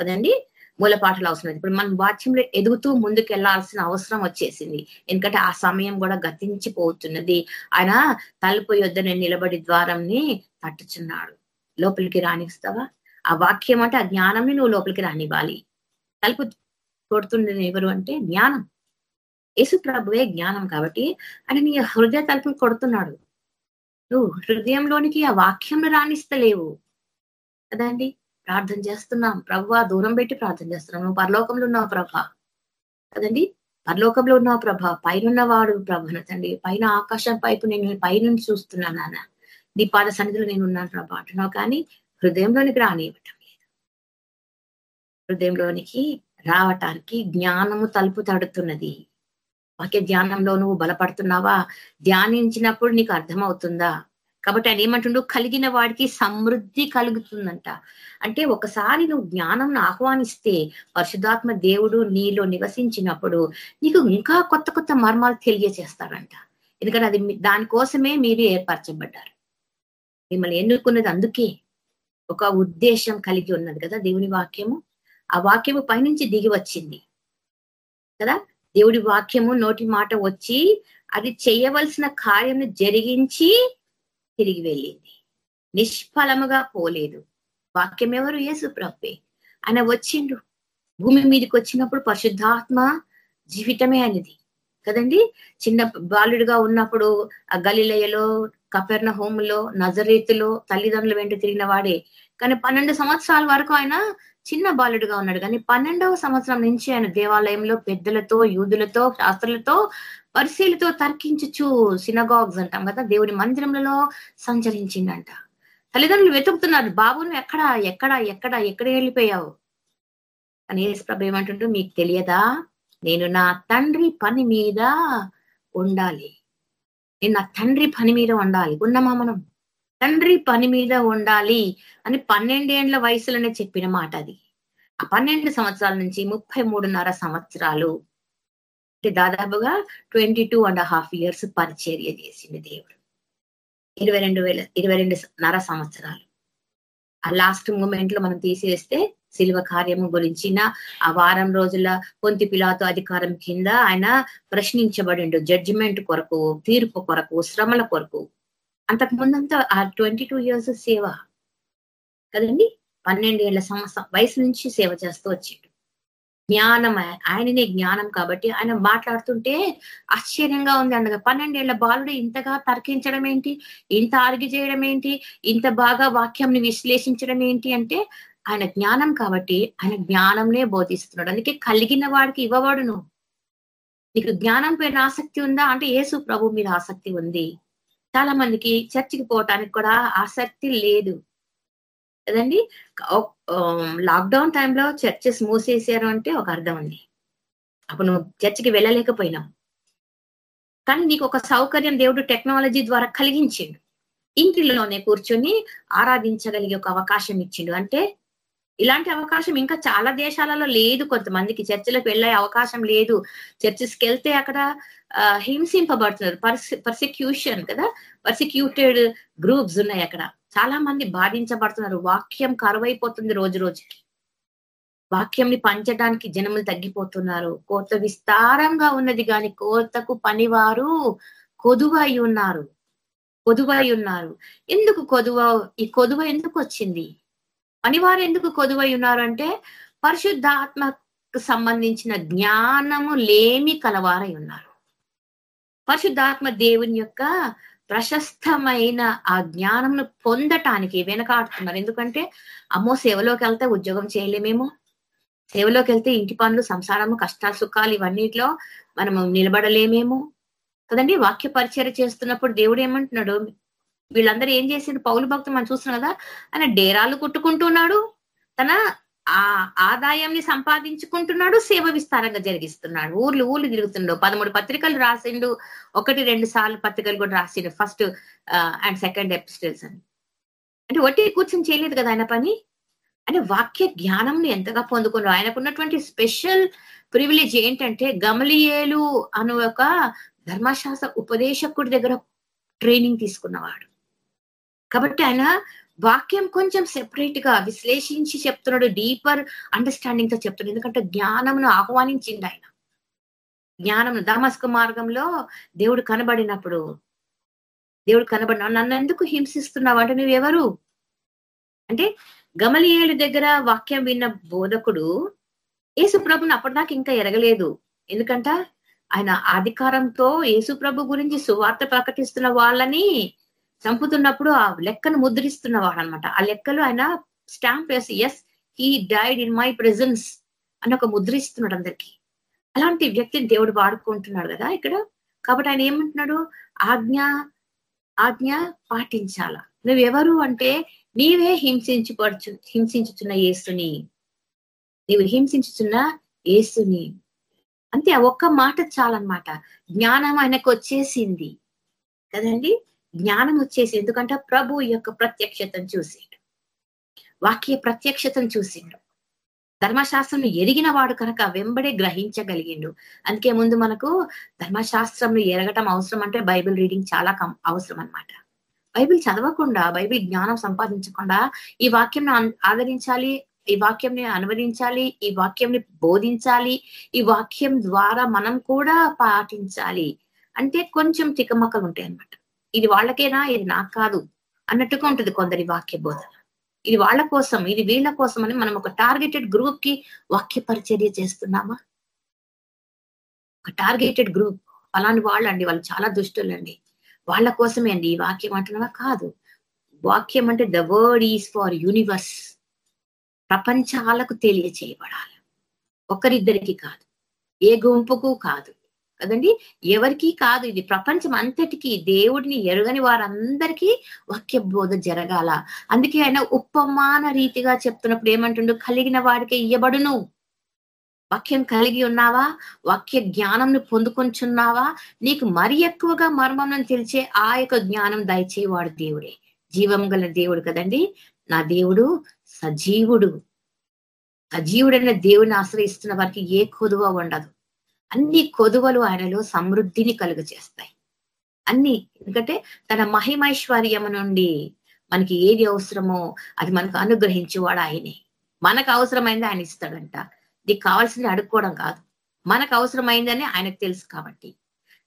కదండి? మూలపాటలు అవసరం లేదు. ఇప్పుడు మనం వాక్యంలో ఎదుగుతూ ముందుకు వెళ్ళాల్సిన అవసరం వచ్చేసింది. ఎందుకంటే ఆ సమయం కూడా గతించిపోతున్నది. ఆయన తలుపు యొద్ద నిలబడి ద్వారంని తట్టుచున్నాడు. లోపలికి రానిస్తావా? ఆ వాక్యం అంటే ఆ జ్ఞానంని నువ్వు లోపలికి రానివ్వాలి. తలుపు కొడుతుండేది ఎవరు అంటే జ్ఞానం. యేసు ప్రభువే జ్ఞానం కాబట్టి ఆయన నీ హృదయ తలుపులు కొడుతున్నాడు. నువ్వు హృదయంలోనికి ఆ వాక్యంను రాణిస్తలేవు. కదండి ప్రార్థన చేస్తున్నాం. ప్రభు దూరం పెట్టి ప్రార్థన చేస్తున్నాం. నువ్వు పరలోకంలో ఉన్నావు ప్రభ. కదండి పరలోకంలో ఉన్నావు ప్రభ. పైన వాడు ప్రభ తండ్రి పైన ఆకాశం పైపు నేను పైనుంచి చూస్తున్నాను నాన్న. నీ పాద సన్నిధిలో నేను ఉన్నాను ప్రభ అంటున్నావు కానీ హృదయంలోనికి రానివ్వటం లేదు. హృదయంలోనికి రావటానికి జ్ఞానము తలుపు తడుతున్నది. వాక్య ధ్యానంలో నువ్వు బలపడుతున్నావా? ధ్యానించినప్పుడు నీకు అర్థమవుతుందా? కాబట్టి ఆయన ఏమంటుండో? కలిగిన వాడికి సమృద్ధి కలుగుతుందంట. అంటే ఒకసారి నువ్వు జ్ఞానంను ఆహ్వానిస్తే పరిశుధాత్మ దేవుడు నీలో నివసించినప్పుడు నీకు ఇంకా కొత్త కొత్త మర్మాలు తెలియజేస్తాడంట. ఎందుకంటే అది దానికోసమే మీరు ఏర్పరచబడ్డారు. మిమ్మల్ని ఎన్నుకున్నది అందుకే ఒక ఉద్దేశం కలిగి ఉన్నది కదా దేవుని వాక్యము? ఆ వాక్యము పైనుంచి దిగి వచ్చింది. కదా? దేవుడి వాక్యము నోటి మాట వచ్చి అది చేయవలసిన కార్యం జరిగించి తిరిగి వెళ్ళింది. నిష్ఫలముగా పోలేదు. వాక్యం ఎవరు? యేసు ప్రభే ఆయన వచ్చిండు. భూమి మీదకి వచ్చినప్పుడు పరిశుద్ధాత్మ జీవితమే అనేది కదండి? చిన్న బాలుడిగా ఉన్నప్పుడు ఆ గలిలయలో కపెర్ణ హోములో నజరేతులో తల్లిదండ్రుల వెంట తిరిగిన వాడే కానీ పన్నెండు సంవత్సరాల వరకు ఆయన చిన్న బాలుడిగా ఉన్నాడు. కానీ పన్నెండవ సంవత్సరం నుంచి ఆయన దేవాలయంలో పెద్దలతో యూదులతో శాస్త్రులతో పరిశీలితో తర్కించచ్చు సినగాగ్స్ అంటాం కదా దేవుడి మందిరంలో సంచరించిందంట తల్లిదండ్రులు వెతుకుతున్నారు బాబును ఎక్కడ? ఎక్కడ? ఎక్కడ? ఎక్కడ వెళ్ళిపోయావు? అని యేసు ప్రభు ఏమంటుంటూ మీకు తెలియదా? నేను నా తండ్రి పని మీద ఉండాలి. నేను నా తండ్రి పని మీద ఉండాలి. ఉన్నామా మనం? తండ్రి పని మీద ఉండాలి అని పన్నెండేండ్ల వయసులోనే చెప్పిన మాట అది. ఆ పన్నెండు సంవత్సరాల నుంచి ముప్పై మూడున్నర సంవత్సరాలు అంటే దాదాపుగా twenty two and half years పరిచర్య చేసింది దేవుడు. ఇరవై రెండు వేల ఇరవై రెండు నర సంవత్సరాలు. ఆ లాస్ట్ మూమెంట్లో మనం తీసేస్తే శిల్వ కార్యము గురించిన ఆ వారం రోజుల పొంతి పిలాతో అధికారం కింద ఆయన ప్రశ్నించబడిండు. జడ్జిమెంట్ కొరకు తీర్పు కొరకు శ్రమల కొరకు. అంతకు ముందంతా ఆ ట్వంటీ టూ ఇయర్స్ సేవ కదండి? పన్నెండేళ్ళ సంవత్సరం వయసు నుంచి సేవ చేస్తూ వచ్చిండు. జ్ఞానం ఆయననే జ్ఞానం కాబట్టి ఆయన మాట్లాడుతుంటే ఆశ్చర్యంగా ఉంది అనగా పన్నెండేళ్ళ బాలుడు ఇంతగా తర్కించడం ఏంటి? ఇంత ఆర్గి చేయడం ఏంటి? ఇంత బాగా వాక్యంని విశ్లేషించడం ఏంటి అంటే ఆయన జ్ఞానం కాబట్టి ఆయన జ్ఞానంనే బోధిస్తున్నాడు. అందుకే కలిగిన వాడికి ఇవ్వబడును. నీకు జ్ఞానం పైన ఆసక్తి ఉందా? అంటే యేసు ప్రభు మీద ఆసక్తి ఉంది. చాలా మందికి చర్చికి పోవటానికి కూడా ఆసక్తి లేదు. కదండి లాక్డౌన్ టైంలో చర్చెస్ మూసేసారు అంటే ఒక అర్థం ఉంది అప్పుడు నువ్వు చర్చికి వెళ్ళలేకపోయినావు. కానీ నీకు ఒక సౌకర్యం దేవుడు టెక్నాలజీ ద్వారా కలిగించిండు. ఇంటిలోనే కూర్చొని ఆరాధించగలిగే ఒక అవకాశం ఇచ్చిండు. అంటే ఇలాంటి అవకాశం ఇంకా చాలా దేశాలలో లేదు కొంతమందికి. చర్చిలకు వెళ్ళే అవకాశం లేదు. చర్చెస్కి వెళ్తే అక్కడ హింసింపబడుతున్నారు. పర్సి పర్సిక్యూషన్ కదా? పర్సిక్యూటెడ్ గ్రూప్స్ ఉన్నాయి అక్కడ. చాలా మంది బాధించబడుతున్నారు. వాక్యం కరువైపోతుంది రోజు రోజుకి. వాక్యంని పంచడానికి జనములు తగ్గిపోతున్నారు. కోత విస్తారంగా ఉన్నది కానీ కోతకు పనివారు కొదువై ఉన్నారు. కొదువై ఉన్నారు. ఎందుకు కొదువ ఈ కొదువ ఎందుకు వచ్చింది? పనివారు ఎందుకు కొదువై ఉన్నారు అంటే పరిశుద్ధాత్మకు సంబంధించిన జ్ఞానము లేమి కలవారై ఉన్నారు. పరిశుద్ధాత్మ దేవుని యొక్క ప్రశస్తమైన ఆ జ్ఞానంను పొందటానికి వెనకాడుతున్నారు. ఎందుకంటే అమ్మో సేవలోకి వెళ్తే ఉద్యోగం చేయలేమేమో సేవలోకి వెళ్తే ఇంటి పనులు సంసారము కష్టాలు సుఖాలు ఇవన్నిట్లో మనము నిలబడలేమేమో. కదండి వాక్య పరిచయం చేస్తున్నప్పుడు దేవుడు ఏమంటున్నాడు? వీళ్ళందరూ ఏం చేసిండు పౌలు భక్తులు మనం చూస్తున్నాం కదా ఆయన డేరాలు కుట్టుకుంటున్నాడు తన ఆ ఆదాయాన్ని సంపాదించుకుంటున్నాడు సేవ విస్తారంగా జరిగిస్తున్నాడు. ఊర్లు ఊర్లు తిరుగుతుండు పదమూడు పత్రికలు రాసిండు ఒకటి రెండు సార్లు పత్రికలు కూడా రాసిండు. ఫస్ట్ అండ్ సెకండ్ ఎపిస్టల్స్ అని. అంటే ఒట్టి కూర్చొని చేయలేదు కదా ఆయన పని? అంటే వాక్య జ్ఞానంను ఎంతగా పొందుకున్నారు? ఆయనకున్నటువంటి స్పెషల్ ప్రివిలేజ్ ఏంటంటే గమలియేలు అను ఒక ధర్మశాస్త్ర ఉపదేశకుడి దగ్గర ట్రైనింగ్ తీసుకున్నవాడు. కాబట్టి ఆయన వాక్యం కొంచెం సెపరేట్గా విశ్లేషించి చెప్తున్నాడు డీపర్ అండర్స్టాండింగ్తో చెప్తున్నాడు. ఎందుకంటే జ్ఞానంను ఆహ్వానించింది ఆయన. జ్ఞానం దామస్క మార్గంలో దేవుడు కనబడినప్పుడు దేవుడు కనబడిన నన్ను ఎందుకు హింసిస్తున్నావు? అంటే నువ్వెవరు? అంటే గమలియేలు దగ్గర వాక్యం విన్న బోధకుడు యేసు ప్రభుని అప్పటిదాకా ఇంకా ఎరగలేదు. ఎందుకంట? ఆయన అధికారంతో యేసు ప్రభు గురించి సువార్త ప్రకటిస్తున్న వాళ్ళని చంపుతున్నప్పుడు ఆ లెక్కను ముద్రిస్తున్నవాడు అనమాట ఆ లెక్కలు ఆయన స్టాంప్ వేసి as he died in my presence అని ఒక ముద్రిస్తున్నాడు అందరికి. అలాంటి వ్యక్తిని దేవుడు వాడుకుంటున్నాడు కదా ఇక్కడ. కాబట్టి ఆయన ఏమంటున్నాడు? ఆజ్ఞ ఆజ్ఞ పాటించాల? నువ్వెవరు అంటే నీవే హింసించుపడుచు హింసించుచున్న యేసుని. నీవు హింసించుచున్న యేసుని. అంతే ఒక్క మాట చాలన్నమాట జ్ఞానం ఆయనకు వచ్చేసింది. కదండి? జ్ఞానం వచ్చేసి ఎందుకంటే ప్రభు యొక్క ప్రత్యక్షతను చూసిండు. వాక్య ప్రత్యక్షతను చూసిండు. ధర్మశాస్త్రం ఎరిగిన వాడు కనుక వెంబడే గ్రహించగలిగిండు. అందుకే ముందు మనకు ధర్మశాస్త్రం ఎరగటం అవసరం అంటే బైబిల్ రీడింగ్ చాలా కం అవసరం అన్నమాట. బైబిల్ చదవకుండా బైబిల్ జ్ఞానం సంపాదించకుండా ఈ వాక్యంని ఆదరించాలి ఈ వాక్యంని అనువదించాలి ఈ వాక్యంని బోధించాలి ఈ వాక్యం ద్వారా మనం కూడా పాటించాలి అంటే కొంచెం తికమకలు ఉంటాయి అనమాట ఇది వాళ్ళకేనా? ఇది నాకు కాదు అన్నట్టుగా ఉంటుంది కొందరి వాక్య బోధన ఇది వాళ్ళ కోసం ఇది వీళ్ళ కోసం అని మనం ఒక టార్గెటెడ్ గ్రూప్కి వాక్య పరిచర్య చేస్తున్నామా? ఒక టార్గెటెడ్ గ్రూప్. అలాంటి వాళ్ళు అండి వాళ్ళు చాలా దుష్టులండి. వాళ్ళ కోసమే అండి ఈ వాక్యం అంటున్నావా? కాదు. వాక్యం అంటే the word is for universe. ప్రపంచాలకు తెలియచేయబడాలి. ఒకరిద్దరికి కాదు. ఏ గుంపుకు కాదు. కదండి? ఎవరికి కాదు ఇది. ప్రపంచం అంతటికి దేవుడిని ఎరుగని వారందరికీ వాక్య బోధ జరగాల. అందుకే ఆయన ఉపమాన రీతిగా చెప్తున్నప్పుడు ఏమంటుండు? కలిగిన వాడికి ఇయ్యబడును. వాక్యం కలిగి ఉన్నావా? వాక్య జ్ఞానంను పొందుకొంచున్నావా? నీకు మరి ఎక్కువగా మర్మంను తెలిసే ఆ యొక్క జ్ఞానం దయచేవాడు దేవుడే. జీవం గల దేవుడు కదండి? నా దేవుడు సజీవుడు. సజీవుడైన దేవుడిని ఆశ్రయిస్తున్న వారికి ఏ కొదువ ఉండదు. అన్ని కొదువలు ఆయనలో సమృద్ధిని కలుగ చేస్తాయి అన్ని ఎందుకంటే తన మహిమైశ్వర్యము నుండి మనకి ఏది అవసరమో అది మనకు అనుగ్రహించేవాడు ఆయనే. మనకు అవసరమైంది ఆయన ఇస్తాడంట. నీకు కావాల్సింది అడుక్కోవడం కాదు. మనకు అవసరమైందని ఆయనకు తెలుసు కాబట్టి.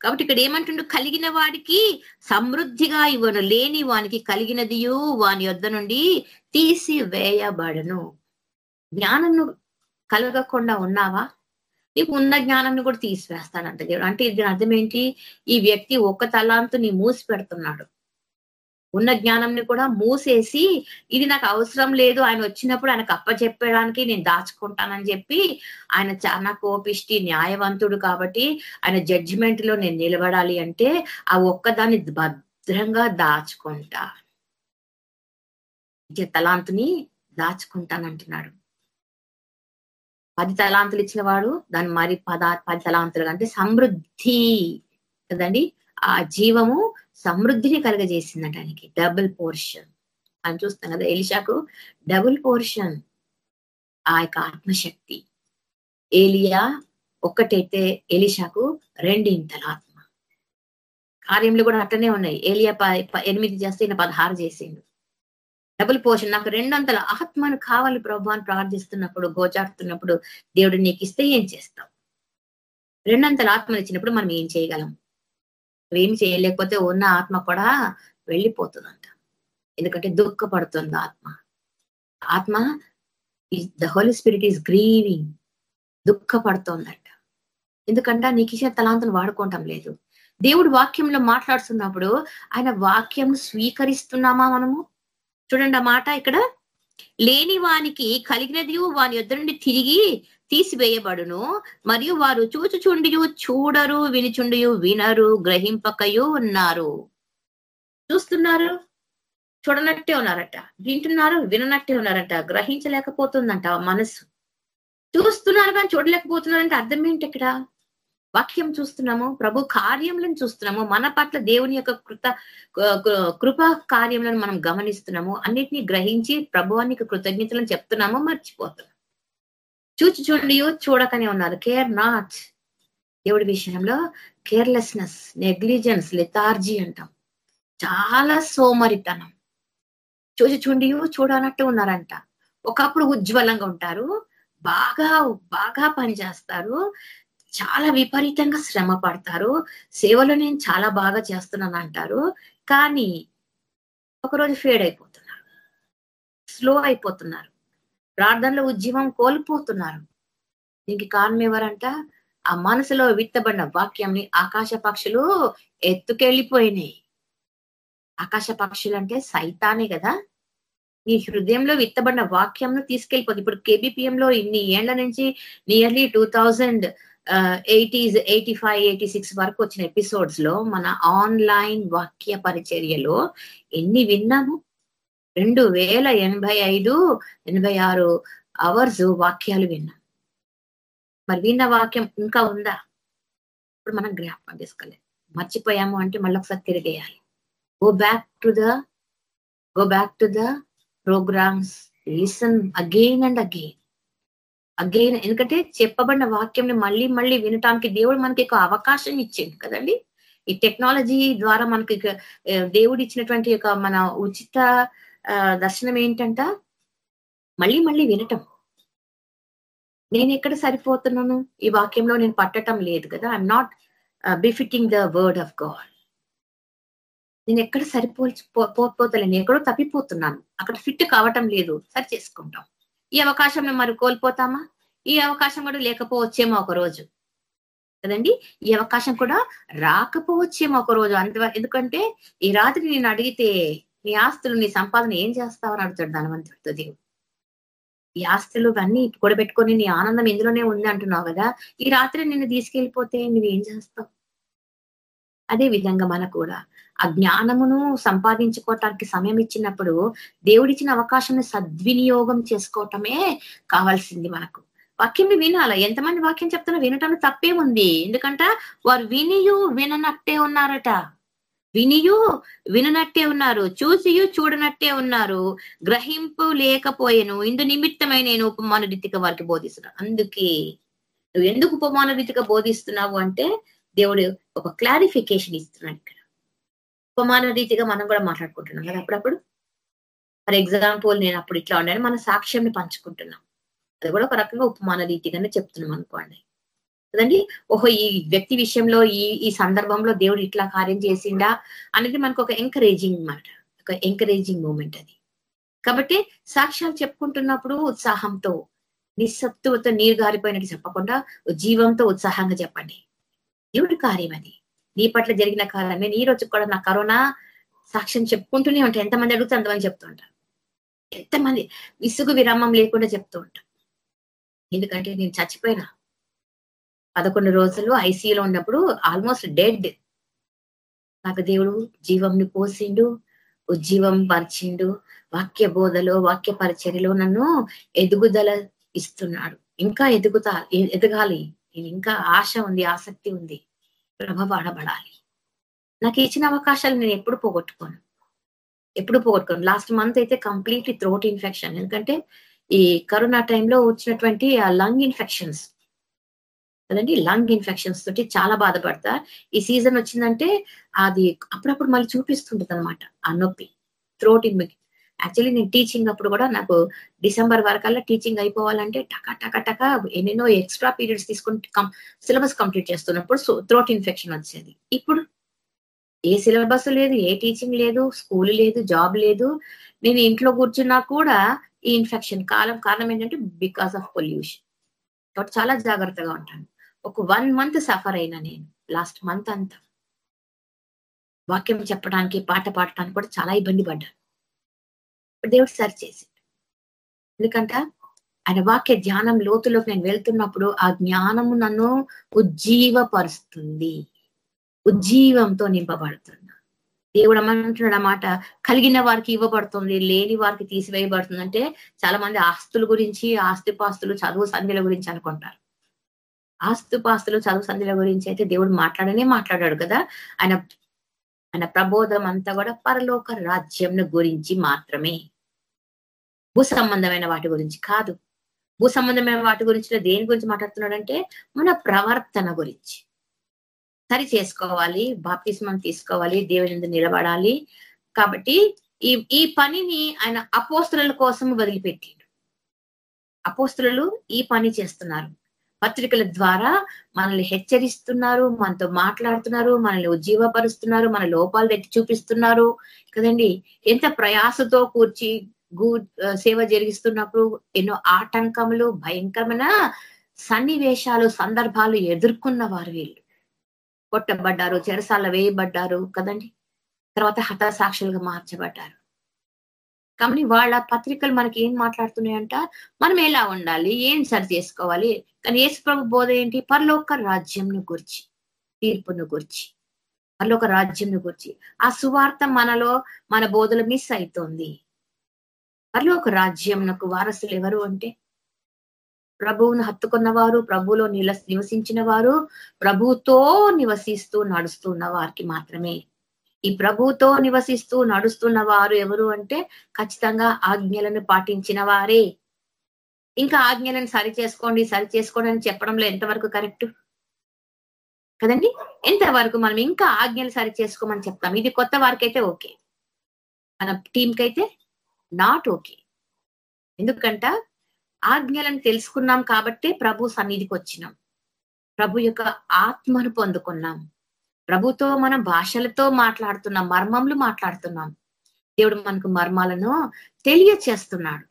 కాబట్టి ఇక్కడ ఏమంటుండు? కలిగిన వాడికి సమృద్ధిగా ఇవ్వను. లేని వానికి కలిగినదియు వాని యొద్ద నుండి తీసివేయబడను. జ్ఞానం కలగకుండా ఉన్నావా? నీకు ఉన్న జ్ఞానాన్ని కూడా తీసివేస్తాడంట దేవుడు. అంటే ఇది అర్థం ఏంటి? ఈ వ్యక్తి ఒక్క తలాంతుని మూసి పెడుతున్నాడు. ఉన్న జ్ఞానంని కూడా మూసేసి ఇది నాకు అవసరం లేదు ఆయన వచ్చినప్పుడు ఆయనకు అప్పచెప్పడానికి నేను దాచుకుంటానని చెప్పి ఆయన చాలా కోపిష్టి న్యాయవంతుడు కాబట్టి ఆయన జడ్జిమెంట్లో నేను నిలబడాలి అంటే ఆ ఒక్కదాన్ని భద్రంగా దాచుకుంటా. తలాంతుని దాచుకుంటానంటున్నాడు. పది తలాంతులు ఇచ్చిన వాడు దాన్ని మరి పద పది తలాంతులు అంటే సమృద్ధి కదండి. ఆ జీవము సమృద్ధిని కలగజేసిందంట ఆయనకి. Double portion. అని చూస్తాం కదా ఎలిషాకు డబుల్ పోర్షన్ ఆ యొక్క ఆత్మశక్తి. ఏలియా ఒక్కటైతే ఎలిషాకు రెండింతల ఆత్మ. కార్యములు కూడా అట్టనే ఉన్నాయి. ఏలియా ప- ప- ఎనిమిది చేస్తే ఈయన పదహారు చేసిండు. డబుల్ పోర్షన్ నాకు రెండంతల ఆత్మను కావాలి ప్రభు అని ప్రార్థిస్తున్నప్పుడు గోచాడుతున్నప్పుడు దేవుడు నీకు ఇస్తే ఏం చేస్తావు? రెండంతల ఆత్మలు ఇచ్చినప్పుడు మనం ఏం చేయగలం? ఏం చేయలేకపోతే ఉన్న ఆత్మ కూడా వెళ్ళిపోతుందంట. ఎందుకంటే దుఃఖపడుతుంది ఆత్మ. ఆత్మ the Holy Spirit is grieving దుఃఖపడుతోందంట. ఎందుకంటే నీకు ఇచ్చిన తలాంతను వాడుకోవటం లేదు. దేవుడు వాక్యంలో మాట్లాడుతున్నప్పుడు ఆయన వాక్యం స్వీకరిస్తున్నామా మనము? చూడండి ఆ మాట ఇక్కడ. లేని వానికి కలిగినది వాని యొద్ నుండి తిరిగి తీసివేయబడును. మరియు వారు చూచుచుండియు చూడరు వినిచుండియు వినరు గ్రహింపకయు ఉన్నారు. చూస్తున్నారు? చూడనట్టే ఉన్నారట. వింటున్నారు విననట్టే ఉన్నారట. గ్రహించలేకపోతుందంట మనసు. చూస్తున్నారు కానీ చూడలేకపోతున్నారంటే అర్థం ఏంటి ఇక్కడ? వాక్యం చూస్తున్నాము ప్రభు కార్యములను చూస్తున్నాము మన పట్ల దేవుని యొక్క కృత కృప కార్యములను మనం గమనిస్తున్నాము అన్నిటినీ గ్రహించి ప్రభువానికి కృతజ్ఞతలను చెప్తున్నాము మర్చిపోతున్నాం. చూచి చూడండి చూడకనే ఉన్నారు. కేర్ నాట్ దేవుడి విషయంలో కేర్లెస్నెస్ నెగ్లిజెన్స్ లెథార్జీ అంటాం. చాలా సోమరితనం. చూచి చూండి చూడనట్టు ఉన్నారంట. ఒకప్పుడు ఉజ్వలంగా ఉంటారు బాగా బాగా పనిచేస్తారు చాలా విపరీతంగా శ్రమ పడతారు. సేవలు నేను చాలా బాగా చేస్తున్నాను అంటారు. కానీ ఒకరోజు ఫేడ్ అయిపోతున్నారు. స్లో అయిపోతున్నారు. ప్రార్థనలో ఉద్యమం కోల్పోతున్నారు. దీనికి కారణం ఎవరంట? ఆ మనసులో విత్తబడిన వాక్యంని ఆకాశ పక్షులు ఎత్తుకెళ్ళిపోయినాయి. ఆకాశ పక్షులు అంటే సైతానే కదా? నీ హృదయంలో విత్తబడిన వాక్యంను తీసుకెళ్ళిపోతుంది ఇప్పుడు కేబిపిఎం లో ఇన్ని ఏళ్ళ నుంచి nearly two thousand eighties eighty five eighty six వరకు వచ్చిన ఎపిసోడ్స్లో మన ఆన్లైన్ వాక్య పరిచర్యలో ఎన్ని విన్నాము? రెండు వేల ఎనభై ఐదు ఎనభై ఆరు అవర్స్ వాక్యాలు విన్నాం. మరి విన్న వాక్యం ఇంకా ఉందా? ఇప్పుడు మనం జ్ఞాపకం చేసుకోలేదు మర్చిపోయాము అంటే మళ్ళీ ఒకసారి తిరిగేయాలి. Go back to the go back to the programs listen again and again again ఎందుకంటే చెప్పబడిన వాక్యంని మళ్ళీ మళ్ళీ వినటానికి దేవుడు మనకి ఒక అవకాశం ఇచ్చింది కదండి? ఈ టెక్నాలజీ ద్వారా మనకి దేవుడు ఇచ్చినటువంటి ఒక మన ఉచిత దర్శనం ఏంటంట? మళ్ళీ మళ్ళీ వినటం. నేను ఎక్కడ సరిపోతున్నాను? ఈ వాక్యంలో నేను పట్టటం లేదు కదా? I'm not befitting the word of God నేను ఎక్కడ సరిపోల్చి పోతలేను. ఎక్కడో తప్పిపోతున్నాను. అక్కడ ఫిట్ కావటం లేదు. సరి చేసుకుంటాం. ఈ అవకాశం మరి కోల్పోతామా? ఈ అవకాశం కూడా లేకపోవచ్చేమో ఒక రోజు. కదండి? ఈ అవకాశం కూడా రాకపోవచ్చేమో ఒక రోజు. అంత ఎందుకంటే ఈ రాత్రి నేను అడిగితే నీ ఆస్తులు నీ సంపాదన ఏం చేస్తావని అడుగుతాడు ధనవంతుడితో దేవుడు. ఈ ఆస్తులు అన్ని కూడబెట్టుకొని నీ ఆనందం ఇందులోనే ఉంది అంటున్నావు కదా? ఈ రాత్రి నిన్ను తీసుకెళ్ళిపోతే నువ్వేం చేస్తావు? అదే విధంగా మనకు కూడా ఆ జ్ఞానమును సంపాదించుకోవటానికి సమయం ఇచ్చినప్పుడు దేవుడిచ్చిన అవకాశం సద్వినియోగం చేసుకోవటమే కావాల్సింది మనకు. వాక్యం వినాల? ఎంతమంది వాక్యం చెప్తున్నా వినటం తప్పే ఉంది. ఎందుకంట వారు వినియు విననట్టే ఉన్నారట. వినియు విననట్టే ఉన్నారు. చూసియు చూడనట్టే ఉన్నారు. గ్రహింపు లేకపోయేను. ఇందు నిమిత్తమై నేను ఉపమాన రీతిక వారికి బోధిస్తున్నాను అందుకే నువ్వు ఎందుకు ఉపమాన రీతిగా బోధిస్తున్నావు అంటే దేవుడు ఒక క్లారిఫికేషన్ ఇస్తున్నాడు ఇక్కడ. ఉపమాన రీతిగా మనం కూడా మాట్లాడుకుంటున్నాం కదా అప్పుడప్పుడు? ఫర్ ఎగ్జాంపుల్ నేను అప్పుడు ఇట్లా ఉన్నాను మన సాక్ష్యాన్ని పంచుకుంటున్నాం. అది కూడా ఒక రకంగా ఉపమాన రీతిగానే చెప్తున్నాం అనుకోండి. కదండి ఓహో ఈ వ్యక్తి విషయంలో ఈ ఈ సందర్భంలో దేవుడు ఇట్లా కార్యం చేసిండా అనేది మనకు ఒక ఎంకరేజింగ్ మాట. ఒక ఎంకరేజింగ్ మూమెంట్ అది. కాబట్టి సాక్ష్యాలు చెప్పుకుంటున్నప్పుడు ఉత్సాహంతో నిస్సత్తువతో నీరు గారిపోయినట్టు చెప్పకుండా జీవంతో ఉత్సాహంగా చెప్పండి. దేవుడి కార్యం అది. నీ పట్ల జరిగిన కార్యాన్ని నీ రోజు కూడా నా కరోనా సాక్ష్యం చెప్పుకుంటూనే ఉంటాను ఎంతమంది అడిగితే అంతమంది చెప్తూ ఉంటారు ఎంతమంది విసుగు విరామం లేకుండా చెప్తూ ఉంటాం. ఎందుకంటే నేను చచ్చిపోయినా. పదకొండు రోజులు ఐసీయూలో ఉన్నప్పుడు ఆల్మోస్ట్ డెడ్. నాకు దేవుడు జీవంని పోసిండు ఉజ్జీవం పరిచిండు వాక్య బోధలో వాక్య పరిచర్యలో నన్ను ఎదుగుదల ఇస్తున్నాడు. ఇంకా ఎదుగుతా ఎదగాలి. నేను ఇంకా ఆశ ఉంది ఆసక్తి ఉంది. ప్రభవాడబడాలి నాకు ఇచ్చిన అవకాశాలు నేను ఎప్పుడు పోగొట్టుకోను. ఎప్పుడు పోగొట్టుకోను. లాస్ట్ మంత్ అయితే కంప్లీట్లీ థ్రోట్ ఇన్ఫెక్షన్ ఎందుకంటే ఈ కరోనా టైంలో వచ్చినటువంటి ఆ లంగ్ ఇన్ఫెక్షన్స్ కదండి లంగ్ ఇన్ఫెక్షన్స్ తోటి చాలా బాధపడతా. ఈ సీజన్ వచ్చిందంటే అది అప్పుడప్పుడు మళ్ళీ చూపిస్తుంటది అనమాట ఆ నొప్పి. థ్రోట్ యాక్చువల్లీ నేను టీచింగ్ అప్పుడు కూడా నాకు డిసెంబర్ వరకల్లా టీచింగ్ అయిపోవాలంటే టక టక టక ఎన్నెన్నో ఎక్స్ట్రా పీరియడ్స్ తీసుకుని సిలబస్ కంప్లీట్ చేస్తున్నప్పుడు థ్రోట్ ఇన్ఫెక్షన్ వచ్చేది. ఇప్పుడు ఏ సిలబస్ లేదు ఏ టీచింగ్ లేదు స్కూల్ లేదు జాబ్ లేదు. నేను ఇంట్లో కూర్చున్నా కూడా ఈ ఇన్ఫెక్షన్ కాలం కారణం ఏంటంటే బికాస్ ఆఫ్ పొల్యూషన్ కాబట్టి చాలా జాగ్రత్తగా ఉంటాను. ఒక వన్ మంత్ సఫర్ అయినా నేను లాస్ట్ మంత్ అంతా. వాక్యం చెప్పడానికి పాట పాడటానికి కూడా చాలా ఇబ్బంది పడ్డాను. దేవుడు సరి చేసి ఎందుకంట ఆయన వాక్య ధ్యానం లోతులోకి నేను వెళ్తున్నప్పుడు ఆ జ్ఞానము నన్ను ఉజ్జీవపరుస్తుంది. ఉజ్జీవంతో నింపబడుతున్నా. దేవుడు ఏమంటున్నాడు అన్నమాట కలిగిన వారికి ఇవ్వబడుతుంది లేని వారికి తీసివేయబడుతుంది అంటే చాలా మంది ఆస్తుల గురించి ఆస్తిపాస్తులు చదువు సంధ్యల గురించి అనుకుంటారు. ఆస్తుపాస్తులు చదువు సంధ్యల గురించి అయితే దేవుడు మాట్లాడనే మాట్లాడాడు కదా. ఆయన ఆయన ప్రబోధం అంతా కూడా పరలోక రాజ్యం గురించి మాత్రమే. భూ సంబంధమైన వాటి గురించి కాదు. భూ సంబంధమైన వాటి గురించి దేని గురించి మాట్లాడుతున్నాడంటే మన ప్రవర్తన గురించి. సరి చేసుకోవాలి బాప్తిస్మం తీసుకోవాలి దేవుని నిలబడాలి. కాబట్టి ఈ ఈ పనిని ఆయన అపోస్తుల కోసం వదిలిపెట్టిండు. అపోస్తులు ఈ పని చేస్తున్నారు. పత్రికల ద్వారా మనల్ని హెచ్చరిస్తున్నారు మనతో మాట్లాడుతున్నారు మనల్ని ఉజ్జీవపరుస్తున్నారు మన లోపాలు ఎత్తి చూపిస్తున్నారు కదండి? ఎంత ప్రయాసతో కూర్చి గూ సేవ జరిగిస్తున్నప్పుడు ఎన్నో ఆటంకములు భయంకరమైన సన్నివేశాలు సందర్భాలు ఎదుర్కొన్న వారు వీళ్ళు. కొట్టబడ్డారు చెరసాల వేయబడ్డారు కదండి. తర్వాత హతసాక్షులుగా మార్చబడ్డారు. కాబట్టి వాళ్ళ పత్రికలు మనకి ఏం మాట్లాడుతున్నాయంట? మనం ఎలా ఉండాలి? ఏం సరి చేసుకోవాలి? కానీ యేసు ప్రభు బోధ ఏంటి? పరలోక రాజ్యంను గురించి తీర్పును గురించి పరలోక రాజ్యంను గురించి. ఆ సువార్త మనలో మన బోధలు మిస్ అవుతోంది పరలోక రాజ్యంనకు వారసులు ఎవరు అంటే ప్రభువును హత్తుకున్న వారు ప్రభువులో నిల నివసించిన వారు ప్రభుతో నివసిస్తూ నడుస్తున్న వారికి మాత్రమే. ఈ ప్రభుతో నివసిస్తూ నడుస్తున్న వారు ఎవరు అంటే ఖచ్చితంగా ఆజ్ఞలను పాటించిన వారే ఇంకా ఆజ్ఞలను సరి చేసుకోండి సరి చేసుకోండి అని చెప్పడంలో ఎంతవరకు కరెక్ట్? కదండి? ఎంతవరకు మనం ఇంకా ఆజ్ఞలు సరి చేసుకోమని చెప్తాం? ఇది కొత్త వారికైతే ఓకే. మన టీంకి అయితే నాట్ ఓకే. ఎందుకంట? ఆజ్ఞలను తెలుసుకున్నాం కాబట్టి ప్రభు సన్నిధికి వచ్చినాం. ప్రభు యొక్క ఆత్మను పొందుకున్నాం. ప్రభుతో మనం భాషలతో మాట్లాడుతున్నాం మర్మములు మాట్లాడుతున్నాం. దేవుడు మనకు మర్మాలను తెలియచేస్తున్నాడు.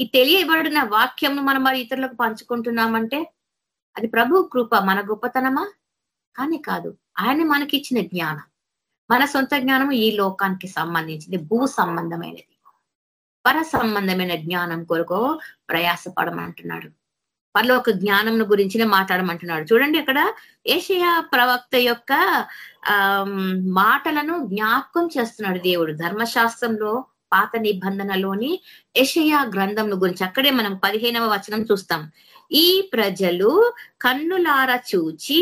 ఈ తెలియబడిన వాక్యంను మనం మరి ఇతరులకు పంచుకుంటున్నామంటే అది ప్రభు కృప మన గొప్పతనమా? కానీ కాదు. ఆయన మనకిచ్చిన జ్ఞానం. మన సొంత జ్ఞానం ఈ లోకానికి సంబంధించింది భూ సంబంధమైనది. పర సంబంధమైన జ్ఞానం కొరకు ప్రయాసపడమంటున్నాడు. పరలోక జ్ఞానం గురించినే మాట్లాడమంటున్నాడు. చూడండి అక్కడ ఏషయా ప్రవక్త యొక్క ఆ మాటలను జ్ఞాపకం చేస్తున్నాడు దేవుడు. ధర్మశాస్త్రంలో పాత నిబంధనలోని యషయా గ్రంథం గురించి అక్కడే మనం పదిహేనవ వచనం చూస్తాం. ఈ ప్రజలు కన్నులార చూచి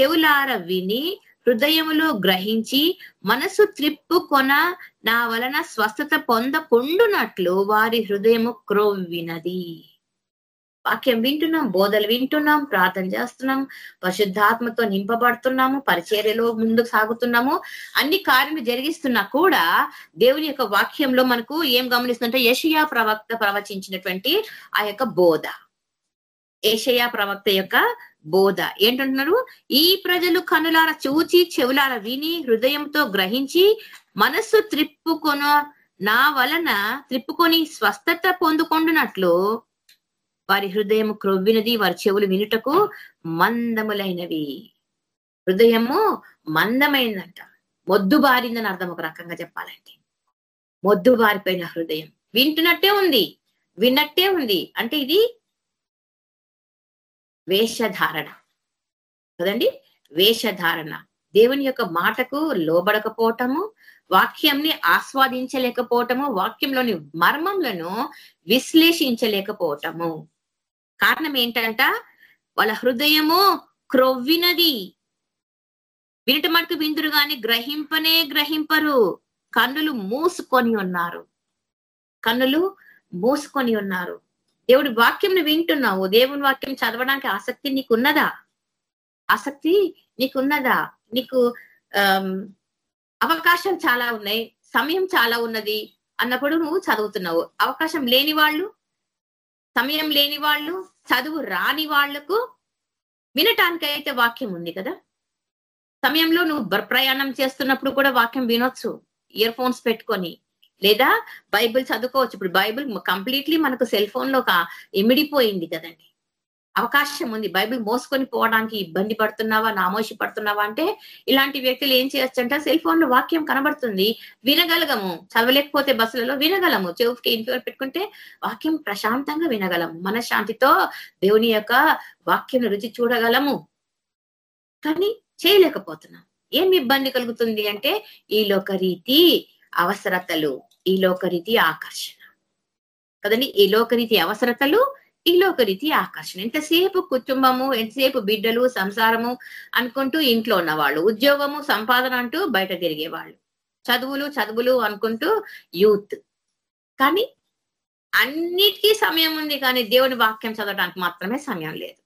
చెవులార విని హృదయములో గ్రహించి మనసు త్రిప్పుకొన నా వలన స్వస్థత పొందకుండునట్లు వారి హృదయము క్రోవినది వాక్యం వింటున్నాం బోధలు వింటున్నాం ప్రార్థన చేస్తున్నాం పరిశుద్ధాత్మతో నింపబడుతున్నాము పరిచర్యలో ముందుకు సాగుతున్నాము. అన్ని కార్యలు జరిగిస్తున్నా కూడా దేవుని యొక్క వాక్యంలో మనకు ఏం గమనిస్తుందంటే యషయా ప్రవక్త ప్రవచించినటువంటి ఆ యొక్క బోధ. ఏషయా ప్రవక్త యొక్క బోధ. ఏంటంటున్నారు? ఈ ప్రజలు కనులార చూచి చెవులార విని హృదయంతో గ్రహించి మనస్సు త్రిప్పుకొన నా వలన త్రిప్పుకొని స్వస్థత పొందుకొండునట్లు వారి హృదయం క్రొవ్వినది వారి చెవులు వినుటకు మందములైనవి. హృదయము మందమైందంట. మొద్దు బారిందని అర్థం ఒక రకంగా చెప్పాలంటే. మొద్దు బారిపోయిన హృదయం. వింటున్నట్టే ఉంది. విన్నట్టే ఉంది. అంటే ఇది వేషధారణ. కదండి? వేషధారణ. దేవుని యొక్క మాటకు లోబడకపోవటము వాక్యంని ఆస్వాదించలేకపోవటము వాక్యంలోని మర్మములను విశ్లేషించలేకపోవటము. కారణం ఏంటంట? వాళ్ళ హృదయము క్రొవ్వినది. వినట మటుకు విందురు గాని గ్రహింపనే గ్రహింపరు. కన్నులు మూసుకొని ఉన్నారు. కన్నులు మూసుకొని ఉన్నారు. దేవుడి వాక్యంని వింటున్నావు. దేవుని వాక్యం చదవడానికి ఆసక్తి నీకు ఉన్నదా ఆసక్తి నీకున్నదా? నీకు అవకాశం చాలా ఉన్నాయి. సమయం చాలా ఉన్నది అన్నప్పుడు నువ్వు చదువుతున్నావు. అవకాశం లేని వాళ్ళు సమయం లేని వాళ్ళు చదువు రాని వాళ్ళకు వినటానికైతే వాక్యం ఉంది కదా? సమయంలో నువ్వు ప్రయాణం చేస్తున్నప్పుడు కూడా వాక్యం వినొచ్చు. ఇయర్ ఫోన్స్ పెట్టుకొని. లేదా బైబిల్ చదువుకోవచ్చు. ఇప్పుడు బైబిల్ కంప్లీట్లీ మనకు సెల్ ఫోన్లో ఒక ఇమిడిపోయింది కదండి. అవకాశం ఉంది. బైబిల్ మోసుకొని పోవడానికి ఇబ్బంది పడుతున్నావా నామోషి పడుతున్నావా అంటే ఇలాంటి వ్యక్తులు ఏం చేయొచ్చు అంటే సెల్ ఫోన్లో వాక్యం కనబడుతుంది. వినగలగము చదవలేకపోతే బస్సులలో వినగలము. చెవుకి ఇన్ఫర్ పెట్టుకుంటే వాక్యం ప్రశాంతంగా వినగలము. మనశ్శాంతితో దేవుని యొక్క వాక్యం రుచి చూడగలము. కానీ చేయలేకపోతున్నాం. ఏం ఇబ్బంది కలుగుతుంది అంటే ఈ లోక రీతి అవసరతలు. ఈ లోకరీతి ఆకర్షణ. కదండి? ఈ లోకరీతి అవసరతలు ఈ లోకరీతి ఆకర్షణ. ఎంతసేపు కుటుంబము ఎంతసేపు బిడ్డలు సంసారము అనుకుంటూ ఇంట్లో ఉన్నవాళ్ళు ఉద్యోగము సంపాదన అంటూ బయట తిరిగేవాళ్ళు. చదువులు చదువులు అనుకుంటూ యూత్. కానీ అన్నిటికీ సమయం ఉంది కానీ దేవుని వాక్యం చదవడానికి మాత్రమే సమయం లేదు.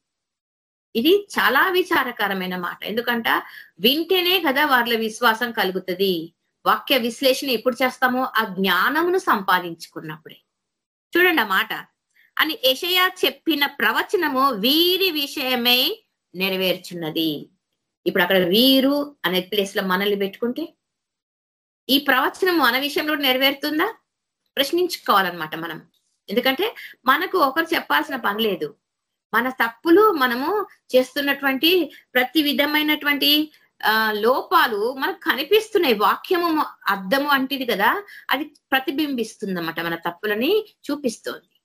ఇది చాలా విచారకరమైన మాట. ఎందుకంట వింటేనే కదా వాళ్ళ విశ్వాసం కలుగుతుంది. వాక్య విశ్లేషణ ఎప్పుడు చేస్తామో ఆ జ్ఞానమును సంపాదించుకున్నప్పుడే. చూడండి ఆ మాట. అని యషయా చెప్పిన ప్రవచనము వీరి విషయమై నెరవేర్చున్నది. ఇప్పుడు అక్కడ వీరు అనే ప్లేస్లో మనల్ని పెట్టుకుంటే ఈ ప్రవచనం మన విషయంలో నెరవేరుతుందా? ప్రశ్నించుకోవాలన్నమాట మనం. ఎందుకంటే మనకు ఒకరు చెప్పాల్సిన పని లేదు. మన తప్పులు మనము చేస్తున్నటువంటి ప్రతి విధమైనటువంటి ఆ లోపాలు మనకు కనిపిస్తున్నాయి. వాక్యము అర్థము అంటిది కదా అది ప్రతిబింబిస్తుంది అన్నమాట మన తప్పులని చూపిస్తోంది.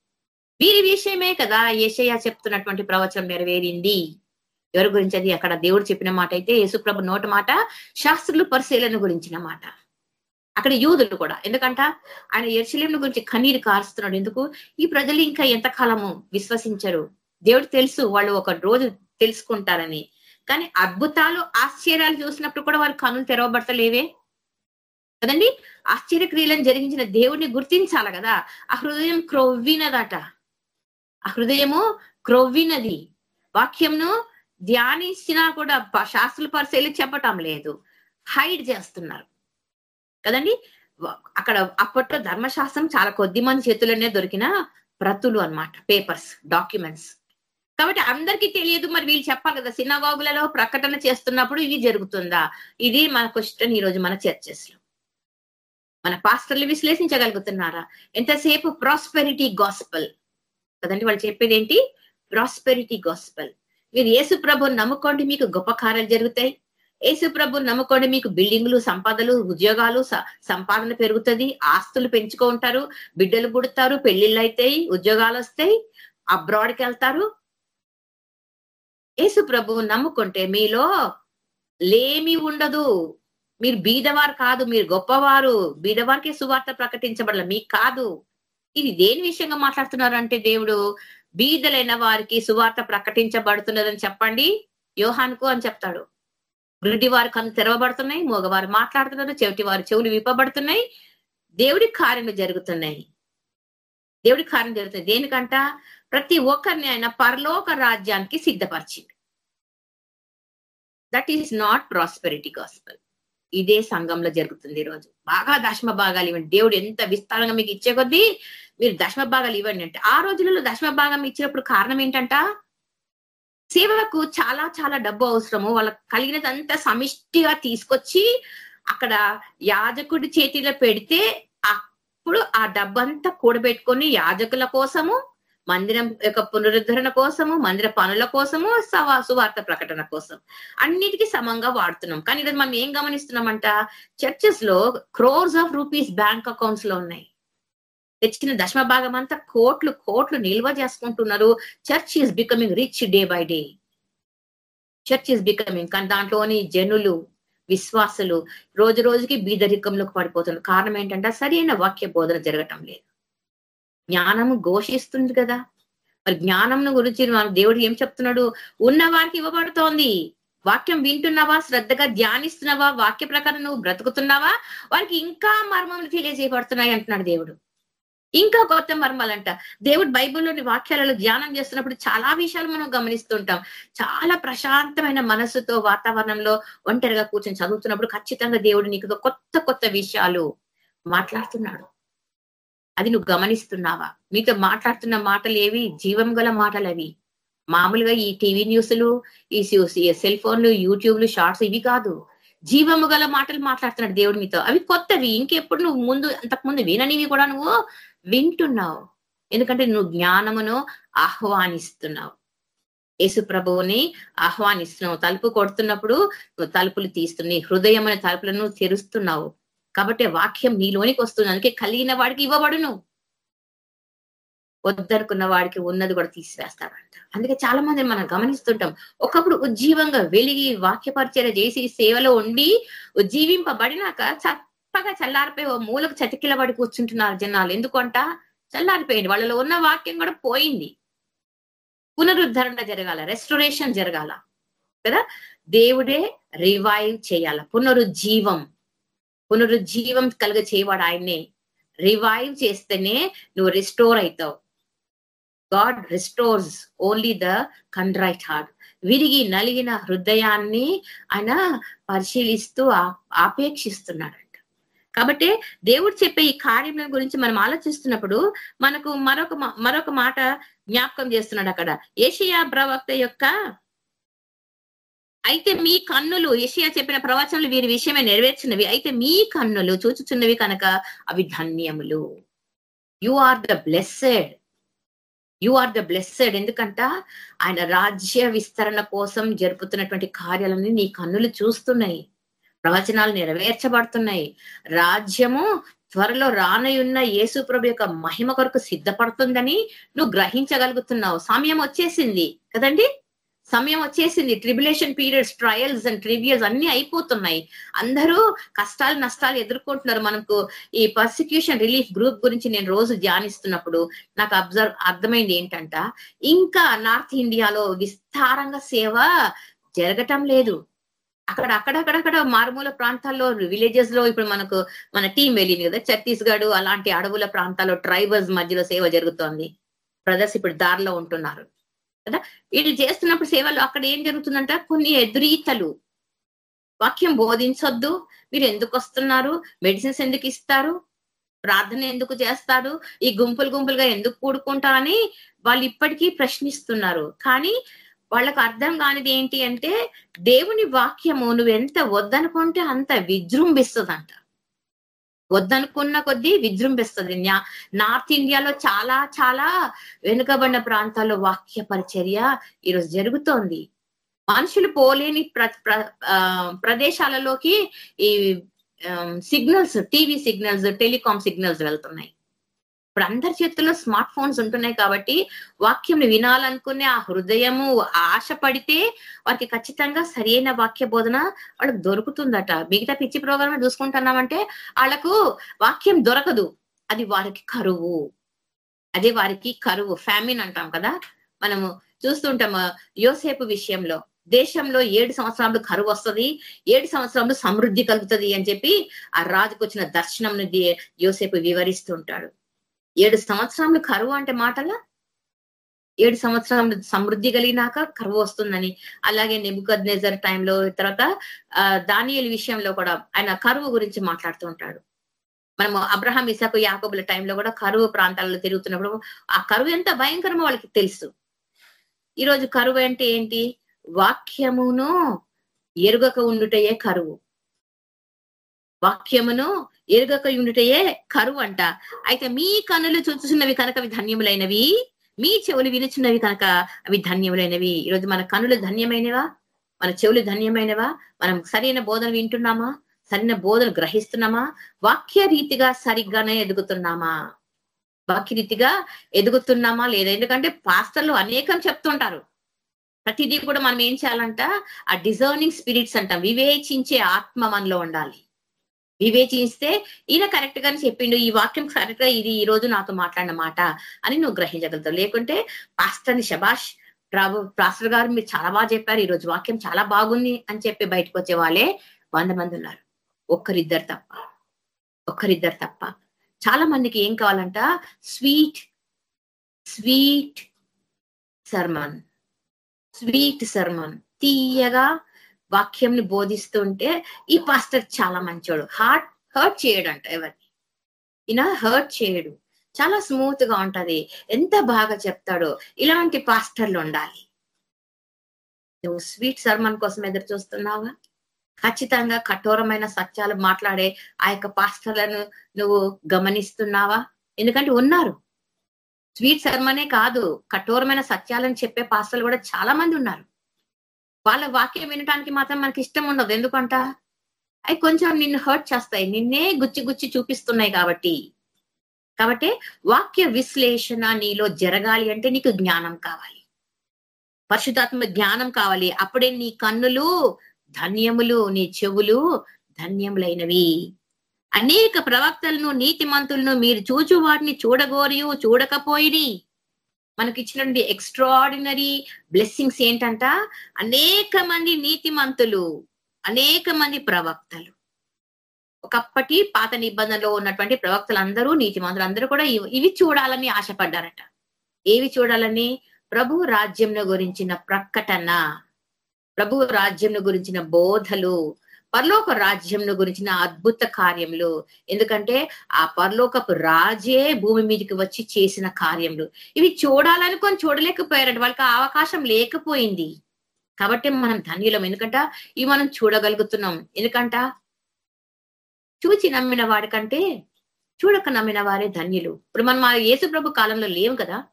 వీరి విషయమే కదా ఏషయ్య చెప్తున్నటువంటి ప్రవచనం నెరవేరింది. ఎవరి గురించి అది? అక్కడ దేవుడు చెప్పిన మాట అయితే యేసుప్రభు నోట మాట శాస్త్రులు పరిశీలన గురించిన మాట. అక్కడ యూదులు కూడా. ఎందుకంట? ఆయన ఎర్శలేముల గురించి కన్నీరు కారుస్తున్నాడు. ఎందుకు? ఈ ప్రజలు ఇంకా ఎంతకాలము విశ్వసించరు? దేవుడు తెలుసు వాళ్ళు ఒక రోజు తెలుసుకుంటారని. కానీ అద్భుతాలు ఆశ్చర్యాలు చూసినప్పుడు కూడా వారి కనులు తెరవబడతలేవే? కదండి? ఆశ్చర్యక్రియలను జరిగించిన దేవుడిని గుర్తించాలి కదా. ఆ హృదయం క్రొవ్వినదట. ఆ హృదయము క్రొవ్వినది. వాక్యంను ధ్యానించినా కూడా శాస్త్ర శాస్త్రుల పరిశీలి చెప్పటం లేదు. హైడ్ చేస్తున్నారు. కదండి? అక్కడ అప్పట్లో ధర్మశాస్త్రం చాలా కొద్ది మంది చేతుల్లోనే దొరికిన ప్రతులు అన్నమాట. Papers documents. కాబట్టి అందరికీ తెలియదు మరి వీళ్ళు చెప్పాలి కదా సినగాగులలో ప్రకటన చేస్తున్నప్పుడు ఇది జరుగుతుందా? ఇది మన క్వశ్చన్ ఈ రోజు మన చర్చెస్లో మన పాస్టర్లు విశ్లేషించగలుగుతున్నారా? ఎంతసేపు ప్రాస్పెరిటీ గాస్పల్ కదండి వాళ్ళు చెప్పేది ఏంటి ప్రాస్పెరిటీ గాస్పల్ మీరు యేసు ప్రభు నమ్ముకోండి మీకు గొప్ప కార్యాలు జరుగుతాయి. యేసు ప్రభు నమ్ముకోండి మీకు బిల్డింగ్లు సంపదలు ఉద్యోగాలు సంపాదన పెరుగుతుంది ఆస్తులు పెంచుకుంటారు బిడ్డలు పుడతారు పెళ్ళిళ్ళు అవుతాయి ఉద్యోగాలు వస్తాయి అబ్రాడ్కి వెళ్తారు యేసు ప్రభు నమ్ముకుంటే మీలో లేమి ఉండదు. మీరు బీదవారు కాదు మీరు గొప్పవారు. బీదవారికి సువార్త ప్రకటించబడాల మీకు కాదు. ఇది దేని విషయంగా మాట్లాడుతున్నారు అంటే దేవుడు బీదలైన వారికి సువార్త ప్రకటించబడుతున్నదని చెప్పండి. యోహాన్కు అని చెప్తాడు. గుడ్డి వారి కన్ను తెరవబడుతున్నాయి మగవారు మాట్లాడుతున్నారు చెవిటి వారి చెవులు విప్పబడుతున్నాయి. దేవుడి కార్యలు జరుగుతున్నాయి. దేవుడి కార్యం జరుగుతుంది. దేనికంట? ప్రతి ఒక్కరిని ఆయన పరలోక రాజ్యానికి సిద్ధపరిచింది. That is not prosperity gospel ఇదే సంఘంలో జరుగుతుంది ఈ రోజు బాగా దశమ భాగాలు ఇవ్వండి. దేవుడు ఎంత విస్తారంగా మీకు ఇచ్చే కొద్దీ మీరు దశమ భాగాలు ఇవ్వండి అంటే ఆ రోజులలో దశమ భాగం ఇచ్చినప్పుడు కారణం ఏంటంట? సేవకు చాలా చాలా డబ్బు అవసరము. వాళ్ళకి కలిగినదంతా సమిష్టిగా తీసుకొచ్చి అక్కడ యాజకుడి చేతిలో పెడితే అప్పుడు ఆ డబ్బంతా కూడబెట్టుకొని యాజకుల కోసము మందిరం యొక్క పునరుద్ధరణ కోసము మందిర పనుల కోసము సవా సువార్త ప్రకటన కోసం. అన్నిటికీ సమంగా వాడుతున్నాం. కానీ ఈరోజు మనం ఏం గమనిస్తున్నామంట? చర్చెస్లో క్రోర్స్ ఆఫ్ రూపీస్ బ్యాంక్ అకౌంట్స్లో ఉన్నాయి. తెచ్చిన దశమ భాగం అంతా కోట్లు కోట్లు నిల్వ చేసుకుంటున్నారు. Church is becoming rich day by day church is becoming కానీ దాంట్లోని జనులు విశ్వాసులు రోజు రోజుకి బీదరికంలోకి పడిపోతున్నారు. కారణం ఏంటంటే సరైన వాక్య బోధన జరగటం లేదు. జ్ఞానము ఘోషిస్తుంది కదా. మరి జ్ఞానం గురించి మన దేవుడు ఏం చెప్తున్నాడు? ఉన్న వారికి ఇవ్వబడుతోంది. వాక్యం వింటున్నావా? శ్రద్ధగా ధ్యానిస్తున్నావా? వాక్య ప్రకారం నువ్వు బ్రతుకుతున్నావా? వారికి ఇంకా మర్మములు తెలియజేయబడుతున్నాయి అంటున్నాడు దేవుడు. ఇంకా కొత్త మర్మాలంట. దేవుడు బైబిల్లోని వాక్యాలలో ధ్యానం చేస్తున్నప్పుడు చాలా విషయాలు మనం గమనిస్తుంటాం. చాలా ప్రశాంతమైన మనసుతో వాతావరణంలో ఒంటరిగా కూర్చొని చదువుతున్నప్పుడు ఖచ్చితంగా దేవుడు నీకు కొత్త కొత్త విషయాలు మాట్లాడుతున్నాడు. అది నువ్వు గమనిస్తున్నావా? మీతో మాట్లాడుతున్న మాటలు ఏవి? జీవం గల మాటలు అవి. మామూలుగా ఈ టీవీ న్యూస్లు ఈ సెల్ ఫోన్లు యూట్యూబ్లు షార్ట్స్ ఇవి కాదు. జీవము గల మాటలు మాట్లాడుతున్నాడు దేవుడు మీతో అవి కొత్తవి. ఇంకెప్పుడు నువ్వు ముందు అంతకు ముందు విననివి కూడా నువ్వు వింటున్నావు. ఎందుకంటే నువ్వు జ్ఞానమును ఆహ్వానిస్తున్నావు. యేసు ప్రభువుని ఆహ్వానిస్తున్నావు. తలుపు కొడుతున్నప్పుడు నువ్వు తలుపులు తీస్తున్నాయి హృదయమైన తలుపులను తెరుస్తున్నావు. కాబట్టి వాక్యం నీలోనికి వస్తుంది. అందుకే కలిగిన వాడికి ఇవ్వబడును. వద్దనుకున్న వాడికి ఉన్నది కూడా తీసివేస్తాడంట. అందుకే చాలా మంది మనం గమనిస్తుంటాం. ఒకప్పుడు ఉజ్జీవంగా వెలిగి వాక్యపరిచయం చేసి సేవలో ఉండి ఉజ్జీవింపబడినాక చప్పగా చల్లారిపోయి ఓ మూలకు చతికిలబడి కూర్చుంటున్నారు జనాలు. ఎందుకంట? చల్లారిపోయింది. వాళ్ళలో ఉన్న వాక్యం కూడా పోయింది. పునరుద్ధరణ జరగాల. రెస్టరేషన్ జరగాల. కదా? దేవుడే రివైవ్ చేయాల. పునరుజ్జీవం. పునరుజ్జీవం కలుగ చేయవాడు ఆయన్నే. రివైవ్ చేస్తేనే నువ్వు రిస్టోర్ అవుతావు God restores only the contrite heart విరిగి నలిగిన హృదయాన్ని ఆయన పరిశీలిస్తూ ఆపేక్షిస్తున్నాడంట. కాబట్టి దేవుడు చెప్పే ఈ కార్యం గురించి మనం ఆలోచిస్తున్నప్పుడు మనకు మరొక మరొక మాట జ్ఞాపకం చేస్తున్నాడు అక్కడ. ఏషియా ప్రవక్త యొక్క అయితే మీ కన్నులు ఏషియా చెప్పిన ప్రవచనలు వీరి విషయమే నెరవేర్చినవి. అయితే మీ కన్నులు చూచుచున్నవి కనుక అవి ధన్యములు. You are the blessed you are the blessed ఎందుకంట? ఆయన రాజ్య విస్తరణ కోసం జరుపుతున్నటువంటి కార్యాలన్నీ నీ కన్నులు చూస్తున్నాయి. ప్రవచనాలు నెరవేర్చబడుతున్నాయి. రాజ్యము త్వరలో రానయున్న యేసు ప్రభు యొక్క మహిమ కొరకు సిద్ధపడుతుందని నువ్వు గ్రహించగలుగుతున్నావు. సమయం వచ్చేసింది కదండి? సమయం వచ్చేసింది. Tribulation periods trials and trivials అన్ని అయిపోతున్నాయి. అందరూ కష్టాలు నష్టాలు ఎదుర్కొంటున్నారు. మనకు ఈ పర్సిక్యూషన్ రిలీఫ్ గ్రూప్ గురించి నేను రోజు ధ్యానిస్తున్నప్పుడు నాకు అబ్జర్వ్ అర్థమైంది ఏంటంట ఇంకా నార్త్ ఇండియాలో విస్తారంగా సేవ జరగటం లేదు. అక్కడ అక్కడక్కడక్కడ మారుమూల ప్రాంతాల్లో విలేజెస్లో ఇప్పుడు మనకు మన టీం వెళ్ళింది కదా ఛత్తీస్గఢ్ అలాంటి అడవుల ప్రాంతాల్లో ట్రైబల్స్ మధ్యలో సేవ జరుగుతోంది. బ్రదర్స్ ఇప్పుడు దారిలో ఉంటున్నారు. కదా? వీళ్ళు చేస్తున్నప్పుడు సేవలు అక్కడ ఏం జరుగుతుందంట? కొన్ని ఎదురీతలు. వాక్యం బోధించొద్దు. మీరు ఎందుకు వస్తున్నారు? మెడిసిన్స్ ఎందుకు ఇస్తారు? ప్రార్థన ఎందుకు చేస్తారు? ఈ గుంపులు గుంపులుగా ఎందుకు కూడుకుంటారని వాళ్ళు ఇప్పటికీ ప్రశ్నిస్తున్నారు. కానీ వాళ్ళకు అర్థం కానిది ఏంటి అంటే దేవుని వాక్యము నువ్వు ఎంత వద్దనుకుంటే అంత విజృంభిస్తుందంట. వద్దనుకున్న కొద్దీ విజృంభిస్తుంది. నార్త్ ఇండియాలో చాలా చాలా వెనుకబడిన ప్రాంతాల్లో వాక్య పరిచర్య ఈరోజు జరుగుతోంది. మనుషులు పోలేని ప్ర ప్ర- ఆ, ప్రదేశాలలోకి ఈ signals TV signals telecom signals వెళ్తున్నాయి. ఇప్పుడు అందరి చేతుల్లో స్మార్ట్ ఫోన్స్ ఉంటున్నాయి కాబట్టి వాక్యం వినాలనుకునే ఆ హృదయము ఆశ పడితే వారికి ఖచ్చితంగా సరైన వాక్య బోధన వాళ్ళకి దొరుకుతుందట. మిగతా పిచ్చి ప్రోగ్రామ్ చూసుకుంటున్నామంటే వాళ్ళకు వాక్యం దొరకదు. అది వారికి కరువు. అదే వారికి కరువు. ఫ్యామిన్ అంటాం కదా? మనము చూస్తుంటాము యోసేపు విషయంలో. దేశంలో ఏడు సంవత్సరాలు కరువు వస్తుంది ఏడు సంవత్సరాలు సమృద్ధి కలుగుతుంది అని చెప్పి ఆ రాజుకు వచ్చిన దర్శనం యోసేపు వివరిస్తుంటాడు. ఏడు సంవత్సరాలు కరువు అంటే మాటలా? ఏడు సంవత్సరాలు సమృద్ధి కలిగినాక కరువు వస్తుందని. అలాగే నెబుకద్ నెజర్ టైంలో తర్వాత ఆ దానియల్ విషయంలో కూడా ఆయన కరువు గురించి మాట్లాడుతూ ఉంటాడు. మనము అబ్రహాం ఇసాకు యాకబుల టైంలో కూడా కరువు ప్రాంతాలలో తిరుగుతున్నప్పుడు ఆ కరువు ఎంత భయంకరమో వాళ్ళకి తెలుసు. ఈ రోజు కరువు అంటే ఏంటి? వాక్యమును ఎరుగక ఉండుటయే కరువు. వాక్యమును ఎరుగక ఉండుటయే కరువు అంట. అయితే మీ కనులు చూచుచున్నవి కనుక అవి ధన్యములైనవి. మీ చెవులు వినుచున్నవి కనుక అవి ధన్యములైనవి. ఈరోజు మన కనులు ధన్యమైనవా? మన చెవులు ధన్యమైనవా? మనం సరైన బోధన వింటున్నామా? సరైన బోధన గ్రహిస్తున్నామా? వాక్య రీతిగా సరిగ్గానే ఎదుగుతున్నామా? వాక్య రీతిగా ఎదుగుతున్నామా లేదా? ఎందుకంటే పాస్టర్లు అనేకం చెప్తుంటారు. ప్రతిదీ కూడా మనం ఏం చేయాలంట? ఆ డిజర్నింగ్ స్పిరిట్స్ అంటాం. వివేచించే ఆత్మ మనలో ఉండాలి. వివేచిస్తే ఈయన కరెక్ట్ గానే చెప్పిండు ఈ వాక్యం కరెక్ట్గా ఇది ఈ రోజు నాతో మాట్లాడినమాట అని నువ్వు గ్రహించగలుగుతావు. లేకుంటే పాస్టర్ని శబాష్ ప్రభు పాస్టర్ గారు మీరు చాలా బాగా చెప్పారు ఈ రోజు వాక్యం చాలా బాగుంది అని చెప్పి బయటకు వచ్చే వాళ్ళే వంద మంది ఉన్నారు. ఒక్కరిద్దరు తప్ప. ఒక్కరిద్దరు తప్ప. చాలా మందికి ఏం కావాలంట? Sweet sweet sermon. Sweet sermon. తీయగా వాక్యంని బోధిస్తుంటే ఈ పాస్టర్ చాలా మంచోడు. హార్ట్ హర్ట్ చేయడంట ఎవరిని? ఈయన హర్ట్ చేయడు. చాలా స్మూత్గా ఉంటది. ఎంత బాగా చెప్తాడో ఇలాంటి పాస్టర్లు ఉండాలి. నువ్వు స్వీట్ సర్మన్ కోసం ఎదురు చూస్తున్నావా? ఖచ్చితంగా కఠోరమైన సత్యాలు మాట్లాడే ఆ యొక్క పాస్టర్లను నువ్వు గమనిస్తున్నావా? ఎందుకంటే ఉన్నారు. స్వీట్ శర్మనే కాదు కఠోరమైన సత్యాలను చెప్పే పాస్టర్లు కూడా చాలా మంది ఉన్నారు. వాళ్ళ వాక్యం వినడానికి మాత్రం మనకి ఇష్టం ఉండదు. ఎందుకంట? అవి కొంచెం నిన్ను హర్ట్ చేస్తాయి. నిన్నే గుచ్చి గుచ్చి చూపిస్తున్నాయి కాబట్టి. కాబట్టి వాక్య విశ్లేషణ నీలో జరగాలి అంటే నీకు జ్ఞానం కావాలి. పరిశుధాత్మ జ్ఞానం కావాలి. అప్పుడే నీ కన్నులు ధన్యములు నీ చెవులు ధన్యములైనవి. అనేక ప్రవక్తలను నీతిమంతులను మీరు చూచు వాటిని చూడగోరియు చూడకపోయిరి. మనకి ఇచ్చినటువంటి ఎక్స్ట్రాడినరీ బ్లెస్సింగ్స్ ఏంటంట? అనేక మంది నీతిమంతులు అనేక మంది ప్రవక్తలు. ఒకప్పటి పాత నిబంధనలో ఉన్నటువంటి ప్రవక్తలు అందరూ నీతిమంతులు అందరూ కూడా ఇవి- ఇవి చూడాలని ఆశపడ్డారట. ఏవి చూడాలని? ప్రభు రాజ్యంను గురించిన ప్రకటన ప్రభు రాజ్యంను గురించిన బోధలు పరలోక రాజ్యంను గురించిన అద్భుత కార్యములు. ఎందుకంటే ఆ పరలోకపు రాజే భూమి మీదకి వచ్చి చేసిన కార్యములు. ఇవి చూడాలనుకొని చూడలేకపోయారట. వాళ్ళకి అవకాశం లేకపోయింది. కాబట్టి మనం ధన్యులం. ఎందుకంట? ఇవి మనం చూడగలుగుతున్నాం. ఎందుకంట? చూచి నమ్మిన వాడికంటే చూడక నమ్మిన వారే ధన్యులు. ఇప్పుడు మనం ఆ యేసు ప్రభు కాలంలో లేవు కదా?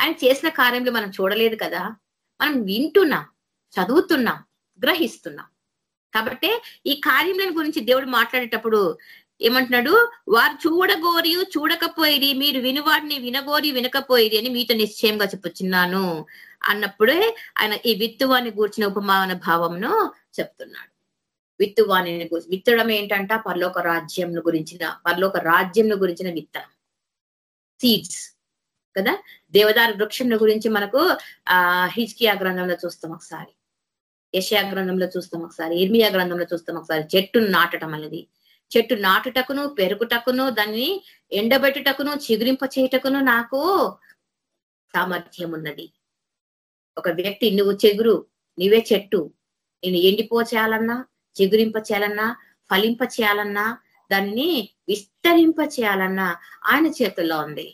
ఆయన చేసిన కార్యములు మనం చూడలేదు కదా? మనం వింటున్నాం చదువుతున్నాం గ్రహిస్తున్నాం. కాబట్టి ఈ కార్యములను గురించి దేవుడు మాట్లాడేటప్పుడు ఏమంటున్నాడు? వారు చూడగోరి చూడకపోయిరి మీరు వినువాడిని వినగోరి వినకపోయిరి అని మీతో నిశ్చయంగా చెప్పుచున్నాను అన్నప్పుడే ఆయన ఈ విత్తువాన్ని గూర్చిన ఉపమాన భావంను చెప్తున్నాడు. విత్తువాణిని గురించి విత్తడం ఏంటంట? పర్లోక రాజ్యంను గురించిన పర్లోక రాజ్యంను గురించిన విత్తనం. సీడ్స్. కదా? దేవదారు వృక్షంను గురించి మనకు ఆ హిజ్కియా గ్రంథంలో చూస్తాం ఒకసారి. యశయా గ్రంథంలో చూస్తాం ఒకసారి ఇర్మియా గ్రంథంలో చూస్తాం ఒకసారి. చెట్టును నాటడం అనేది. చెట్టు నాటుటకును పెరుగుటకును దాన్ని ఎండబెట్టుటకును చిగురింప చేయుటకును నాకు సామర్థ్యం ఉన్నది ఒక వ్యక్తి నువ్వు చెగురు నువ్వే చెట్టు. నేను ఎండిపో చేయాలన్నా చిగురింప చేయాలన్నా ఫలింప చేయాలన్నా దానిని విస్తరింప చేయాలన్నా ఆయన చేతుల్లో ఉంది.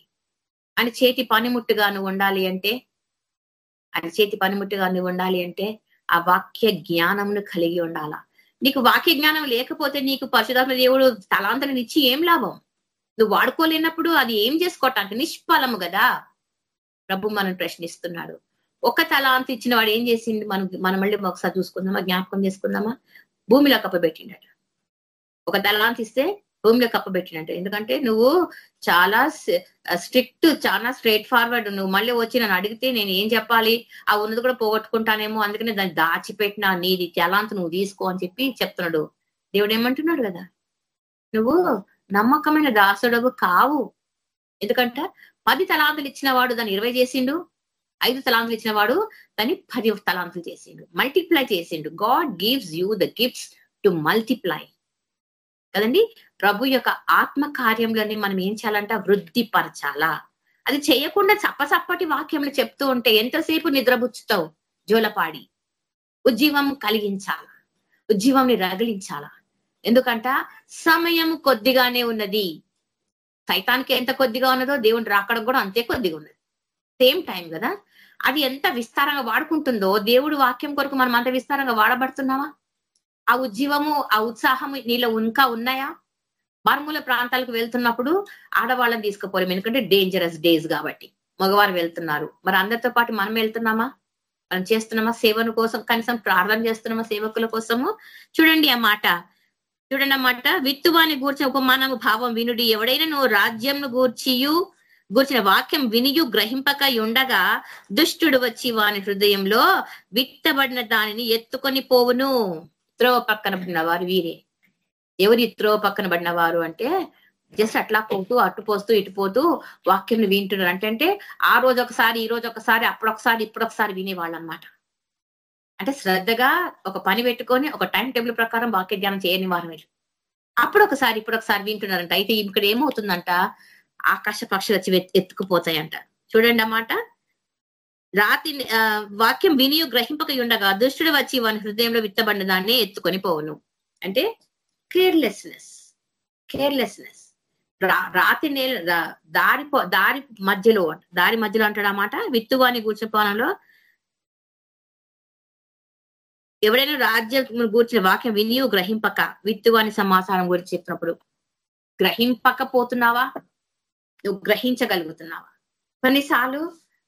ఆయన చేతి పనిముట్టుగా నువ్వు ఉండాలి అంటే ఆయన చేతి పనిముట్టుగా నువ్వు ఉండాలి అంటే ఆ వాక్య జ్ఞానమును కలిగి ఉండాలా? నీకు వాక్య జ్ఞానం లేకపోతే నీకు పరిశుధాత్మ దేవుడు తలాంతరం ఇచ్చి ఏం లాభం? నువ్వు వాడుకోలేనప్పుడు అది ఏం చేసుకోవటానికి నిష్ఫలము కదా? ప్రభు మనం ప్రశ్నిస్తున్నాడు. ఒక తలాంత ఇచ్చిన వాడు ఏం చేసింది మనం మనం మళ్ళీ ఒకసారి చూసుకుందామా? జ్ఞాపకం చేసుకుందామా? భూమిలో కప్పబెట్టిండట. ఒక తలాంత ఇస్తే భూమిలో కప్పబెట్టినట్టు. ఎందుకంటే నువ్వు చాలా స్ట్రిక్ట్ చాలా స్ట్రైట్ ఫార్వర్డ్ నువ్వు. మళ్ళీ వచ్చి నన్ను అడిగితే నేను ఏం చెప్పాలి? ఆ ఉన్నది కూడా పోగొట్టుకుంటానేమో. అందుకనే దాన్ని దాచిపెట్టిన నీది తలాంత నువ్వు తీసుకో అని చెప్పి చెప్తున్నాడు. దేవుడు ఏమంటున్నాడు కదా? నువ్వు నమ్మకమైన దాసుడవు కావు. ఎందుకంటే పది తలాంతులు ఇచ్చిన వాడు దాన్ని ఇరవై చేసిండు. ఐదు తలాంతులు ఇచ్చిన వాడు దాన్ని పది తలాంతులు చేసిండు. మల్టిప్లై చేసిండు. God gives you the gifts to multiply కదండి? ప్రభు యొక్క ఆత్మ కార్యంలోని మనం ఏం చేయాలంట వృద్ధి పరచాలా? అది చేయకుండా చప్పచప్పటి వాక్యములు చెప్తూ ఉంటే ఎంతసేపు నిద్రబుచ్చుతావు జోలపాడి. ఉజ్జీవం కలిగించాలా? ఉజ్జీవంని రగిలించాలా? ఎందుకంట సమయం కొద్దిగానే ఉన్నది. సైతానికి ఎంత కొద్దిగా ఉన్నదో దేవుని రాకడం కూడా అంతే కొద్దిగా ఉన్నది. సేమ్ టైం కదా? అది ఎంత విస్తారంగా వాడుకుంటుందో దేవుడు వాక్యం కొరకు మనం అంత విస్తారంగా వాడబడుతున్నామా? ఆ ఉజ్జీవము ఆ ఉత్సాహము నీలో ఇంకా ఉన్నాయా? మారుమూల ప్రాంతాలకు వెళ్తున్నప్పుడు ఆడవాళ్ళని తీసుకుపోలేము. ఎందుకంటే డేంజరస్ డేస్ కాబట్టి. మగవారు వెళ్తున్నారు. మరి అందరితో పాటు మనం వెళ్తున్నామా? మనం చేస్తున్నామా? సేవను కోసం కనీసం ప్రార్థన చేస్తున్నామా? సేవకుల కోసము? చూడండి ఆ మాట. చూడండి అన్నమాట విత్తువాని గూర్చిన ఉపమానము భావం వినుడి. ఎవడైనా నువ్వు రాజ్యంను గూర్చియు గూర్చిన వాక్యం వినియు గ్రహింపక ఉండగా దుష్టుడు వచ్చి వాని హృదయంలో విత్తబడిన దానిని ఎత్తుకొని పోవును. త్రోవ పక్కన పడిన వారు. వీరే ఎవరి త్రోవ పక్కన పడిన వారు అంటే జస్ట్ అట్లా పోతూ అటు పోస్తూ ఇటు పోతూ వాక్యం వింటున్నారు. అంటే అంటే ఆ రోజు ఒకసారి ఈ రోజు ఒకసారి అప్పుడొకసారి ఇప్పుడొకసారి వినేవాళ్ళు అనమాట అంటే శ్రద్ధగా ఒక పని పెట్టుకొని ఒక టైం టేబుల్ ప్రకారం వాక్య ధ్యానం చేయని వారు వీళ్ళు. అప్పుడు ఒకసారి ఇప్పుడు ఒకసారి వింటున్నారంట. అయితే ఇక్కడ ఏమవుతుందంట? ఆకాశ పక్షులు వచ్చి ఎత్తుకుపోతాయంట. చూడండి అన్నమాట. రాతి వాక్యం వినియు గ్రహింపక ఉండగా దుష్టుడు వచ్చి వాని హృదయంలో విత్తబడిన దాన్ని ఎత్తుకొని పోవును. అంటే కేర్లెస్నెస్ కేర్లెస్నెస్ రాతి నేల దారి దారి మధ్యలో దారి మధ్యలో అంటాడు అన్నమాట విత్తువాని కూర్చుపోవడంలో ఎవడైనా రాజ్యం గూర్చిన వాక్యం వినియు గ్రహింపక విత్తువాని సమాచారం గురించి చెప్పినప్పుడు గ్రహింపకపోతున్నావా? నువ్వు గ్రహించగలుగుతున్నావా? కొన్నిసార్లు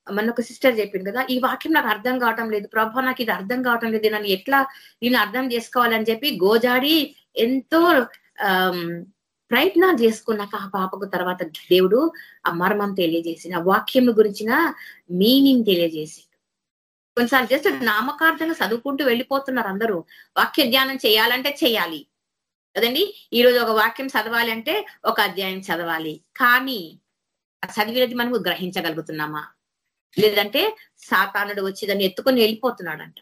మన ఒక సిస్టర్ చెప్పింది కదా ఈ వాక్యం నాకు అర్థం కావటం లేదు ప్రభా నాకు ఇది అర్థం కావటం లేదు నన్ను ఎట్లా నేను అర్థం చేసుకోవాలని చెప్పి గోజాడి ఎంతో ప్రయత్నాలు చేసుకున్నాక ఆ పాపకు తర్వాత దేవుడు ఆ మర్మం తెలియజేసింది. ఆ వాక్యం గురించిన మీనింగ్ తెలియజేసి కొన్నిసార్లు జస్ట్ నామకార్థంగా చదువుకుంటూ వెళ్ళిపోతున్నారు అందరూ. వాక్య ధ్యానం చేయాలంటే చేయాలి. కదండి? ఈ రోజు ఒక వాక్యం చదవాలి అంటే ఒక అధ్యాయం చదవాలి. కానీ చదివినది మనము గ్రహించగలుగుతున్నామా? లేదంటే సాతానుడు వచ్చి దాన్ని ఎత్తుకొని వెళ్ళిపోతున్నాడంట.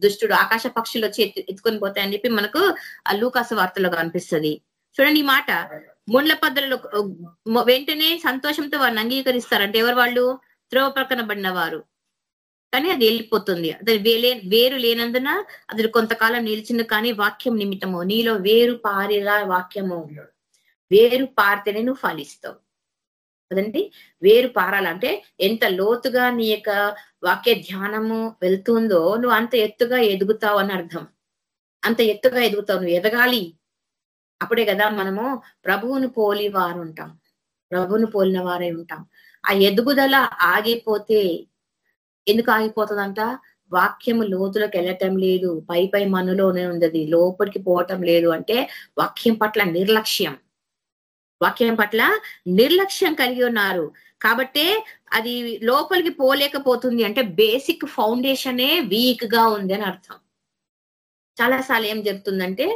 దుష్టుడు ఆకాశ పక్షులు వచ్చి ఎత్తుకొని పోతాయని చెప్పి మనకు ఆ లూకాసు వార్తలో కనిపిస్తుంది. చూడండి ఈ మాట. ముండ్ల పద్ధతులు వెంటనే సంతోషంతో వారిని అంగీకరిస్తారంటే ఎవరు వాళ్ళు? త్రోవ ప్రక్కన పడిన వారు. కానీ అది వెళ్ళిపోతుంది. అది వేలే వేరు లేనందున అది కొంతకాలం నిలిచింది కానీ వాక్యం నిమిత్తము. నీలో వేరు పారేలా వాక్యము. వేరు పారితేనే నువ్వు ఫలిస్తావు. కదండి? వేరు పారాలంటే ఎంత లోతుగా నీ యొక్క వాక్య ధ్యానము వెళ్తుందో నువ్వు అంత ఎత్తుగా ఎదుగుతావు అని అర్థం. అంత ఎత్తుగా ఎదుగుతావు. నువ్వు ఎదగాలి. అప్పుడే కదా మనము ప్రభువును పోలి వారు ఉంటాం. ప్రభువును పోలిన వారే ఉంటాం. ఆ ఎదుగుదల ఆగిపోతే ఎందుకు ఆగిపోతుందంట? వాక్యము లోతులకు వెళ్ళటం లేదు. పై పై మనలోనే ఉంది లోపలికి పోవటం లేదు. అంటే వాక్యం పట్ల నిర్లక్ష్యం. వాక్యం పట్ల నిర్లక్ష్యం కలిగి ఉన్నారు. కాబట్టే అది లోపలికి పోలేకపోతుంది అంటే బేసిక్ ఫౌండేషనే వీక్గా ఉంది అని అర్థం. చాలా సార్లు ఏం చెప్తుందంటే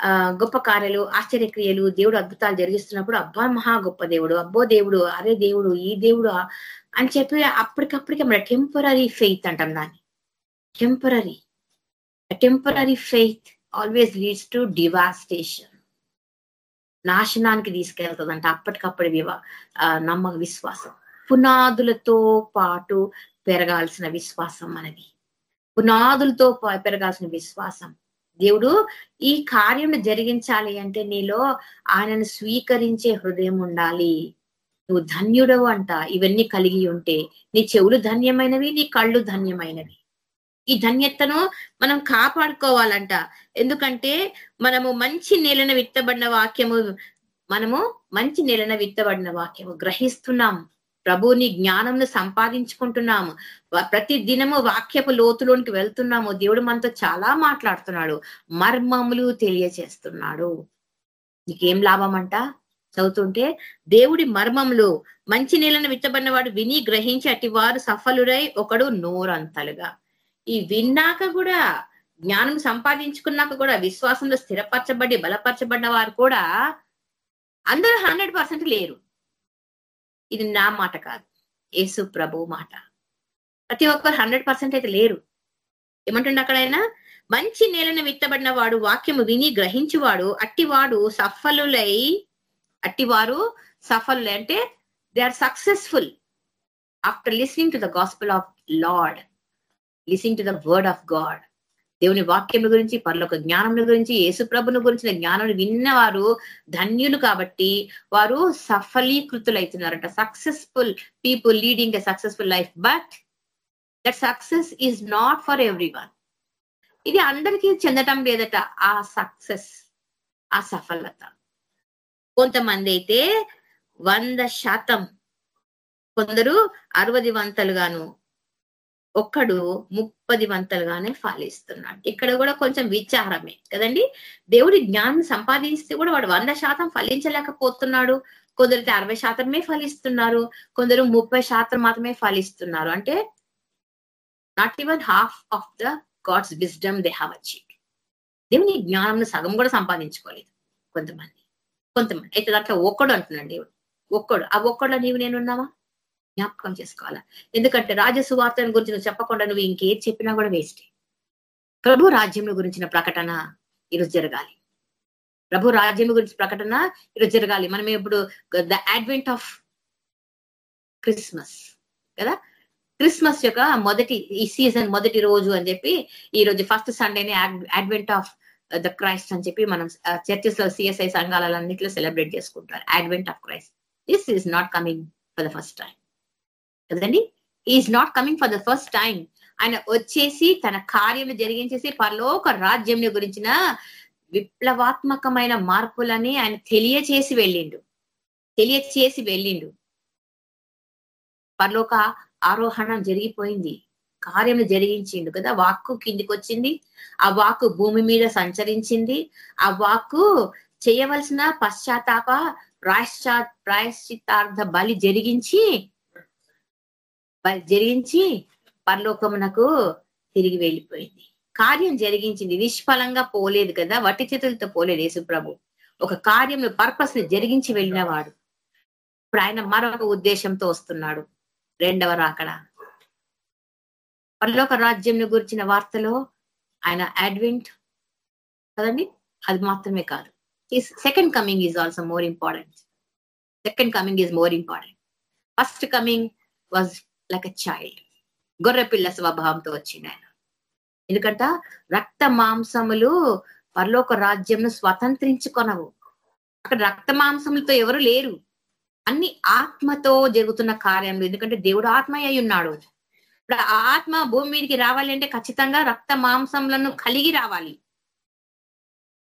ఆ గొప్ప కార్యాలు ఆశ్చర్యక్రియలు దేవుడు అద్భుతాలు జరిగిస్తున్నప్పుడు అబ్బా మహా గొప్ప దేవుడు అబ్బో దేవుడు అరే దేవుడు ఈ దేవుడు అని చెప్పి అప్పటికప్పటికే మన టెంపరీ ఫెయిత్ అంటాం దాన్ని. Temporary temporary faith always leads to devastation. నాశనానికి తీసుకెళ్తుందంట అప్పటికప్పుడు వివా ఆ, నమ్మక విశ్వాసం. పునాదులతో పాటు పెరగాల్సిన విశ్వాసం మనది. పునాదులతో పా- పెరగాల్సిన విశ్వాసం. దేవుడు ఈ కార్యం జరిగించాలి అంటే నీలో ఆయనను స్వీకరించే హృదయం ఉండాలి. నువ్వు ధన్యుడవు అంట. ఇవన్నీ కలిగి ఉంటే నీ చెవులు ధన్యమైనవి నీ కళ్ళు ధన్యమైనవి. ఈ ధన్యతను మనం కాపాడుకోవాలంట. ఎందుకంటే మనము మంచి నేలన విత్తబడిన వాక్యము మనము మంచి నేలన విత్తబడిన వాక్యము గ్రహిస్తున్నాం. ప్రభుని జ్ఞానంను సంపాదించుకుంటున్నాము. ప్రతి దినము వాక్యపు లోతులోనికి వెళ్తున్నాము. దేవుడు మనతో చాలా మాట్లాడుతున్నాడు. మర్మములు తెలియచేస్తున్నాడు. నీకేం లాభం అంట చదువుతుంటే దేవుడి మర్మములు మంచి నీళ్ళను విత్తబడిన వాడు విని గ్రహించి అటి వారు సఫలురై ఒకడు నోరంతలుగా. ఈ విన్నాక కూడా జ్ఞానం సంపాదించుకున్నాక కూడా విశ్వాసంలో స్థిరపరచబడి బలపరచబడిన వారు కూడా అందరూ హండ్రెడ్ పర్సెంట్ లేరు. ఇది నా మాట కాదు. యేసు ప్రభు మాట. ప్రతి ఒక్కరు హండ్రెడ్ పర్సెంట్ అయితే లేరు. ఏమంటుండ అక్కడైనా మంచి నేలను విత్తబడిన వాడు వాక్యము విని గ్రహించువాడు అట్టివాడు సఫలులై అట్టివారు సఫలులై అంటే they are successful after listening to the gospel of Lord listening to the word of God దేవుని వాక్యం గురించి పర్లోక జ్ఞానం గురించి యేసుప్రభుని గురించిన జ్ఞానం విన్నవారు ధన్యులు కాబట్టి వారు సఫలీకృతులైతున్నారంట. Successful people leading a successful life but that success is not for everyone ఇది అందరికీ చెందటం లేదట ఆ సక్సెస్ ఆ సఫలత. కొంతమంది అయితే వంద శాతం కొందరు అరవది వంతలుగాను ఒక్కడు ముప్పది వంతలుగానే ఫలిస్తున్నాడు. ఇక్కడ కూడా కొంచెం విచారమే కదండి? దేవుడి జ్ఞానం సంపాదిస్తే కూడా వాడు వంద శాతం ఫలించలేకపోతున్నాడు. కొందరైతే అరవై శాతమే ఫలిస్తున్నారు. కొందరు ముప్పై శాతం మాత్రమే ఫలిస్తున్నారు. అంటే not even half of the God's wisdom they have achieve దేవుని జ్ఞానం సగం కూడా సంపాదించుకోలేదు కొంతమంది. కొంతమంది. అయితే దాంట్లో ఒక్కడు అంటున్నాడు దేవుడు. ఒక్కడు. ఆ ఒక్కడు నీవు నేనున్నావా జ్ఞాపకం చేసుకోవాలా? ఎందుకంటే రాజసువార్తను గురించి నువ్వు చెప్పకుండా నువ్వు ఇంకేది చెప్పినా కూడా వేస్ట్ ప్రభు రాజ్యం గురించిన ప్రకటన ఈరోజు జరగాలి. ప్రభు రాజ్యం గురించి ప్రకటన ఈరోజు జరగాలి. మనం ఇప్పుడు ద అడ్వెంట్ ఆఫ్ క్రిస్మస్ కదా? క్రిస్మస్ యొక్క మొదటి ఈ సీజన్ మొదటి రోజు అని చెప్పి ఈ రోజు ఫస్ట్ సండేనే అడ్వెంట్ ఆఫ్ ద క్రైస్ట్ అని చెప్పి మనం చర్చెస్లో సిఎస్ఐ సంఘాలన్నింటిలో సెలబ్రేట్ చేసుకుంటారు. Advent of Christ. This is not coming for the first time. కదండి? Is not coming for the first time ఆయన వచ్చేసి తన కార్యము జరిగించేసి పరలోక రాజ్యం గురించిన విప్లవాత్మకమైన మార్పులని ఆయన తెలియచేసి వెళ్ళిండు. తెలియచేసి వెళ్ళిండు. పరలోక ఆరోహణం జరిగిపోయింది. కార్యం జరిగించిండు కదా? వాక్కు కిందికి వచ్చింది ఆ వాక్కు భూమి మీద సంచరించింది. ఆ వాక్కు చేయవలసిన పశ్చాత్తాప ప్రాయశ్చా ప్రాయశ్చిత్తార్థ బలి జరిగించి జరిగించి పరలోకమునకు తిరిగి వెళ్ళిపోయింది. కార్యం జరిగించింది. నిష్ఫలంగా పోలేదు కదా. వట్టి చేతులతో పోలేదు యేసుప్రభు ఒక కార్యం పర్పస్ని జరిగించి వెళ్ళినవాడు. ఇప్పుడు ఆయన మరొక ఉద్దేశంతో వస్తున్నాడు. రెండవ రాకడ. పరలోక రాజ్యం గురించిన వార్తలో ఆయన అడ్వెంట్ కదండి? అది మాత్రమే కాదు. Second coming is also more important second coming is more important first coming was like a child గొర్రెపిల్ల స్వభావంతో వచ్చింది ఆయన. ఎందుకంట రక్త మాంసములు పరలోక రాజ్యంను స్వతంత్రించుకొనవు. అక్కడ రక్త మాంసములతో ఎవరు లేరు. అన్ని ఆత్మతో జరుగుతున్న కార్యములు. ఎందుకంటే దేవుడు ఆత్మ అయి ఉన్నాడు. ఇప్పుడు ఆత్మ భూమి మీదకి రావాలి అంటే ఖచ్చితంగా రక్త మాంసములను కలిగి రావాలి.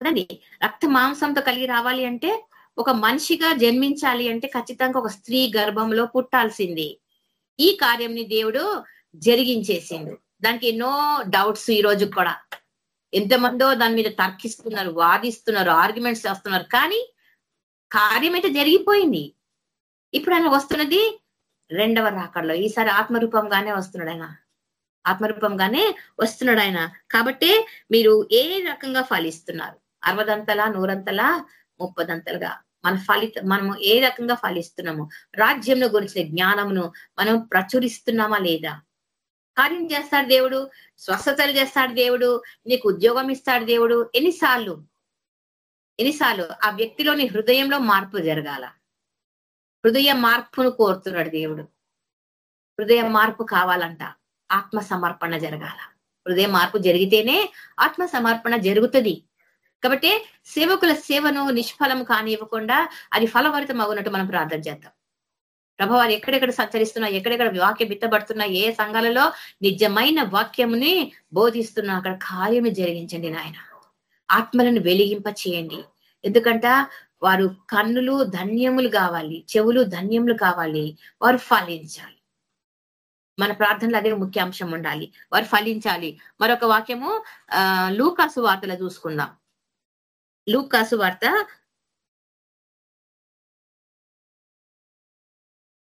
కదండి రక్త మాంసంతో కలిగి రావాలి అంటే ఒక మనిషిగా జన్మించాలి అంటే ఖచ్చితంగా ఒక స్త్రీ గర్భంలో పుట్టాల్సింది. ఈ కార్యంని దేవుడు జరిగించేసిండు. దానికి ఎన్నో డౌట్స్ ఈ రోజు కూడా. ఎంతమందో దాని మీద తర్కిస్తున్నారు వాదిస్తున్నారు ఆర్గ్యుమెంట్స్ చేస్తున్నారు. కానీ కార్యం అయితే జరిగిపోయింది. ఇప్పుడు ఆయన వస్తున్నది రెండవ రాకడలో. ఈసారి ఆత్మరూపంగానే వస్తున్నాడు ఆయన. ఆత్మరూపంగానే వస్తున్నాడు ఆయన. కాబట్టి మీరు ఏ రకంగా ఫలిస్తున్నారు? అరవదంతలా నూరంతలా ముప్పదంతలుగా? మన ఫలిత మనము ఏ రకంగా ఫలిస్తున్నాము రాజ్యంలో గురించిన జ్ఞానమును మనం ప్రచురిస్తున్నామా లేదా? కార్యం చేస్తాడు దేవుడు స్వస్థతలు చేస్తాడు దేవుడు నీకు ఉద్యోగం ఇస్తాడు దేవుడు. ఎన్నిసార్లు? ఎన్నిసార్లు? ఆ వ్యక్తిలోని హృదయంలో మార్పు జరగాల. హృదయ మార్పును కోరుతున్నాడు దేవుడు. హృదయ మార్పు కావాలంట. ఆత్మ సమర్పణ జరగాల. హృదయ మార్పు జరిగితేనే ఆత్మ సమర్పణ జరుగుతుంది. కాబట్టి సేవకుల సేవను నిష్ఫలం కానివ్వకుండా అది ఫలవరితం అవునట్టు మనం ప్రార్థన చేద్దాం. ప్రభు వారు ఎక్కడెక్కడ సంచరిస్తున్నా ఎక్కడెక్కడ వాక్యం విత్తబడుతున్నా ఏ సంఘాలలో నిజమైన వాక్యముని బోధిస్తున్నా అక్కడ కార్యము జరిగించండి నాయన. ఆత్మలను వెలిగింప చేయండి. ఎందుకంట వారు కన్నులు ధన్యములు కావాలి చెవులు ధన్యములు కావాలి. వారు ఫలించాలి. మన ప్రార్థనలు అదే ముఖ్య అంశం ఉండాలి. వారు ఫలించాలి. మరొక వాక్యము ఆ లూకాసు వార్తలు చూసుకుందాం. లూకాసు వార్త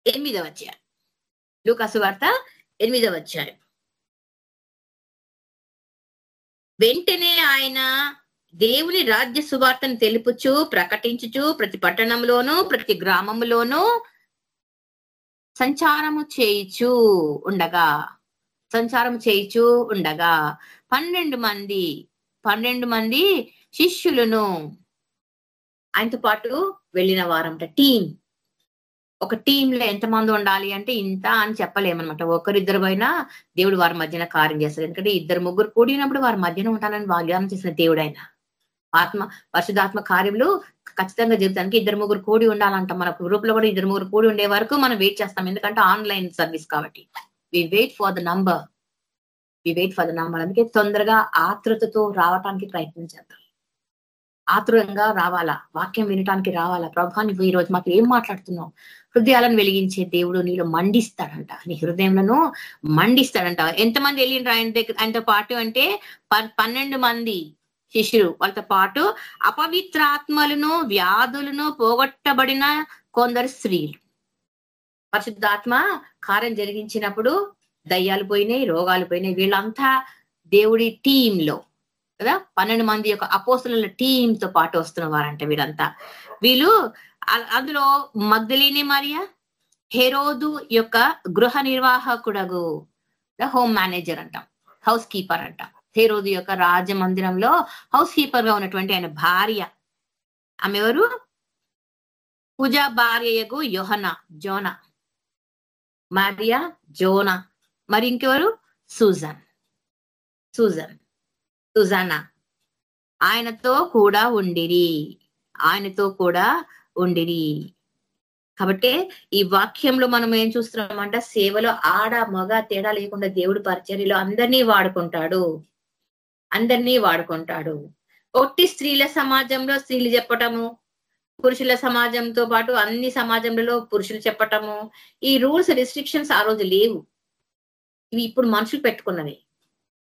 ఎనిమిదవ అధ్యాయం లూకాసు వార్త ఎనిమిదవ అధ్యాయం వెంటనే ఆయన దేవుని రాజ్య సువార్తను తెలుపుచు ప్రకటించుచు ప్రతి పట్టణంలోను ప్రతి గ్రామములోను సంచారము చేయిచు ఉండగా సంచారం చేయిచు ఉండగా పన్నెండు మంది పన్నెండు మంది శిష్యులను ఆయనతో పాటు వెళ్ళిన వారంట. టీం ఒక టీమ్లో ఎంతమంది ఉండాలి అంటే ఇంత అని చెప్పలేమన్నమాట. ఒకరిద్దరు పోయినా దేవుడు వారి మధ్యన కార్యం చేస్తారు. ఎందుకంటే ఇద్దరు ముగ్గురు కూడినప్పుడు వారి మధ్యన ఉంటానని వాగ్దానం చేసిన దేవుడు ఆయన. ఆత్మ పరిశుధాత్మ కార్యములు ఖచ్చితంగా జరుగుతానికి ఇద్దరు ముగ్గురు కూడి ఉండాలంట. మన గ్రూప్లో కూడా ఇద్దరు ముగ్గురు కూడి ఉండే వరకు మనం వెయిట్ చేస్తాం. ఎందుకంటే ఆన్లైన్ సర్వీస్ కాబట్టి. We wait for the number we wait for the number అందుకే తొందరగా ఆతృతతో రావటానికి ప్రయత్నం చేద్దాం. ఆతురంగా రావాలా? వాక్యం వినటానికి రావాలా? ప్రభా నువ్వు ఈ రోజు మాకు ఏం మాట్లాడుతున్నావు? హృదయాలను వెలిగించే దేవుడు నీలో మండిస్తాడంట. నీ హృదయంలో మండిస్తాడంట. ఎంతమంది వెళ్ళిండ్రు ఆయన దగ్గర? ఆయనతో పాటు అంటే పన్నెండు మంది శిష్యులు వాళ్ళతో పాటు అపవిత్రాత్మలను వ్యాధులను పోగొట్టబడిన కొందరు స్త్రీలు. పరిశుద్ధాత్మ కార్యం జరిగించినప్పుడు దయ్యాలు పోయినాయి రోగాలు పోయినాయి. వీళ్ళంతా దేవుడి టీంలో కదా? పన్నెండు మంది యొక్క అపోసల టీమ్తో పాటు వస్తున్న వారంట వీరంతా వీళ్ళు అందులో మగ్ధలేని మరియా హెరోదు యొక్క గృహ నిర్వాహకుడగు హోమ్ మేనేజర్ అంటాం హౌస్ కీపర్ అంటాం. హేరోదు యొక్క రాజమందిరంలో హౌస్ కీపర్గా ఉన్నటువంటి ఆయన భార్య. ఆమె ఎవరు పూజా భార్యయగు యోహన జోన. Maria Joanna. మరి ఇంకెవరు? సూజన్. సూజన్. సుజానా. ఆయనతో కూడా ఉండిరి. ఆయనతో కూడా ఉండిరి. కాబట్టి ఈ వాక్యంలో మనం ఏం చూస్తున్నామంటే సేవలో ఆడ మగ తేడా లేకుండా దేవుడు పరిచర్యలో అందరినీ వాడుకుంటాడు. అందరినీ వాడుకుంటాడు. ఒట్టి స్త్రీల సమాజంలో స్త్రీలు చెప్పటము పురుషుల సమాజంతో పాటు అన్ని సమాజంలో పురుషులు చెప్పటము ఈ రూల్స్ రిస్ట్రిక్షన్స్ ఆ రోజు లేవు. ఇవి ఇప్పుడు మనుషులు పెట్టుకున్నవి.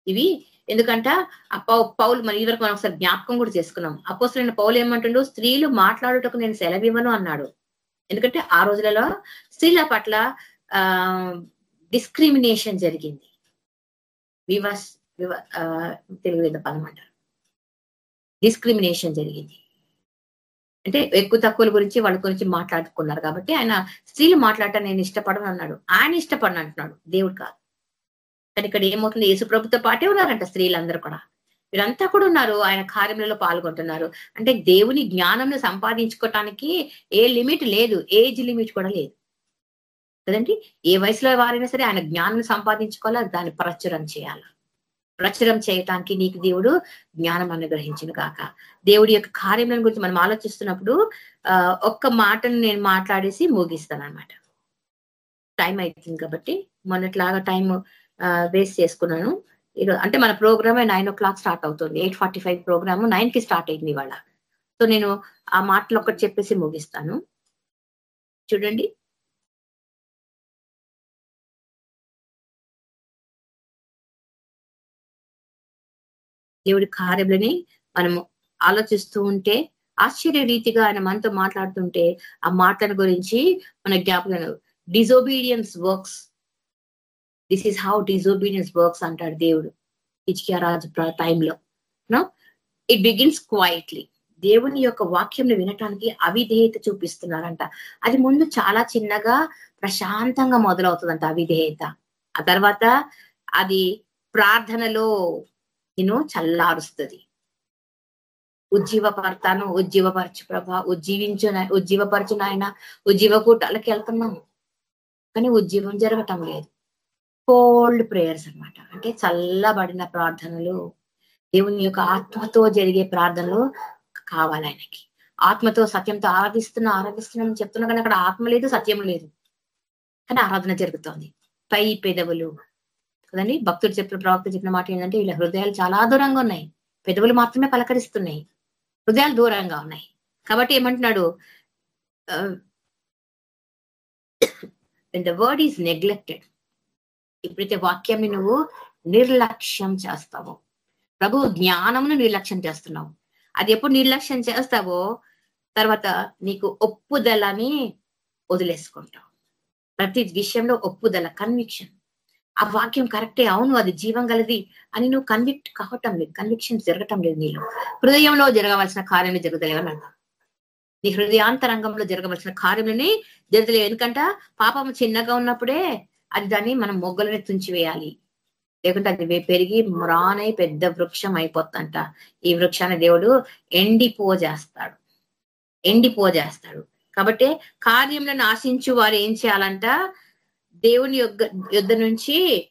ఇవి ఎందుకంట ఆ పౌ పౌలు మరి ఇవరకు మనం ఒకసారి జ్ఞాపకం కూడా చేసుకున్నాం. అపోసరైన పౌలు ఏమంటుండో? స్త్రీలు మాట్లాడుటకు నేను సెలవివ్వను అన్నాడు. ఎందుకంటే ఆ రోజులలో స్త్రీల పట్ల ఆ డిస్క్రిమినేషన్ జరిగింది. వివస్ తెలుగు ఏదో పదం అంటారు. డిస్క్రిమినేషన్ జరిగింది. అంటే ఎక్కువ తక్కువల గురించి వాళ్ళ గురించి మాట్లాడుకున్నారు కాబట్టి ఆయన స్త్రీలు మాట్లాడటం నేను ఇష్టపడను అన్నాడు. ఆయన ఇష్టపడను అంటున్నాడు. దేవుడు కాదు. కానీ ఇక్కడ ఏమవుతుంది? యేసుప్రభుతో పాటే ఉన్నారంట స్త్రీలందరూ కూడా. వీరంతా కూడా ఉన్నారు. ఆయన కార్యములలో పాల్గొంటున్నారు. అంటే దేవుని జ్ఞానంను సంపాదించుకోవటానికి ఏ లిమిట్ లేదు. ఏజ్ లిమిట్ కూడా లేదు. కదండి? ఏ వయసులో వారైనా సరే ఆయన జ్ఞానం సంపాదించుకోవాలా? దాన్ని ప్రచురం చేయాలి? ప్రచురం చేయటానికి నీకు దేవుడు జ్ఞానం అనుగ్రహించిన కాక దేవుడి యొక్క కార్యములను గురించి మనం ఆలోచిస్తున్నప్పుడు ఆ ఒక్క మాటను నేను మాట్లాడేసి ముగిస్తాను అనమాట టైం అవుతుంది కాబట్టి మొన్నట్లాగా టైం వేస్ట్ చేసుకున్నాను. ఈరోజు అంటే మన ప్రోగ్రామే నైన్ ఓ క్లాక్ స్టార్ట్ అవుతుంది. ఎయిట్ ఫార్టీ ఫైవ్ ప్రోగ్రామ్ నైన్కి స్టార్ట్ అయింది ఇవాళ. సో నేను ఆ మాటలు ఒకటి చెప్పేసి ముగిస్తాను. చూడండి. దేవుడి కార్యములని మనము ఆలోచిస్తూ ఉంటే ఆశ్చర్య రీతిగా ఆయన మనతో మాట్లాడుతుంటే ఆ మాటల గురించి మన జ్ఞాపకం disobedience works this is how disobedience works అంటాడు దేవుడు. ఇచ్కియా రాజు టైంలో. ఇట్ బిగిన్స్ క్వైట్లీ దేవుని యొక్క వాక్యం వినటానికి అవిధేయత చూపిస్తున్నారంట. అది ముందు చాలా చిన్నగా ప్రశాంతంగా మొదలవుతుందంట అవిధేయత. ఆ తర్వాత అది ప్రార్థనలో నేను చల్లారుస్తుంది. ఉజ్జీవపడతాను ఉజ్జీవపరచు ప్రభ ఉజ్జీవించు నాయ- ఉజ్జీవపరచు నాయన ఉజ్జీవ కూటాలకి వెళ్తున్నాము. కానీ ఉజ్జీవం జరగటం లేదు. కోల్డ్ ప్రేయర్స్ అన్నమాట. అంటే చల్లబడిన ప్రార్థనలు దేవుని యొక్క ఆత్మతో జరిగే ప్రార్థనలు కావాలి ఆయనకి. ఆత్మతో సత్యంతో ఆరాధిస్తున్నా ఆరాధిస్తున్నాం చెప్తున్నా కానీ అక్కడ ఆత్మ లేదు సత్యం లేదు. కానీ ఆరాధన జరుగుతోంది. పై పెదవులు. కదండి? భక్తుడు చెప్పిన ప్రవక్త చెప్పిన మాట ఏంటంటే వీళ్ళ హృదయాలు చాలా దూరంగా ఉన్నాయి. పెదవులు మాత్రమే పలకరిస్తున్నాయి. హృదయాలు దూరంగా ఉన్నాయి. కాబట్టి ఏమంటున్నాడు? ద వర్డ్ ఈజ్ నెగ్లెక్టెడ్ ఎప్పుడైతే వాక్యాన్ని నువ్వు నిర్లక్ష్యం చేస్తావో. ప్రభు జ్ఞానమును నిర్లక్ష్యం చేస్తున్నావు. అది ఎప్పుడు నిర్లక్ష్యం చేస్తావో తర్వాత నీకు ఒప్పుదలని వదిలేసుకుంటావు. ప్రతి విషయంలో ఒప్పుదల కన్విక్షన్ ఆ వాక్యం కరెక్టే అవును అది జీవం గలది అని నువ్వు కన్విక్ట్ కావటం లేదు కన్విక్షన్ జరగటం లేదు నీలో. హృదయంలో జరగవలసిన కార్యం జరుగుతలేవు అని నీ హృదయాంతరంగంలో జరగవలసిన కార్యములని జరగలేవు ఎందుకంట పాపం చిన్నగా ఉన్నప్పుడే అది దాన్ని మనం మొగ్గలని తుంచివేయాలి లేకుంటే అది పెరిగి మ్రానై పెద్ద వృక్షం అయిపోతుందంట. ఈ వృక్షాన్ని దేవుడు ఎండిపోజేస్తాడు ఎండిపోజేస్తాడు కాబట్టి కార్యములను ఆశించు వారు ఏం చేయాలంట? దేవుని యొక్క యుద్ధ నుంచి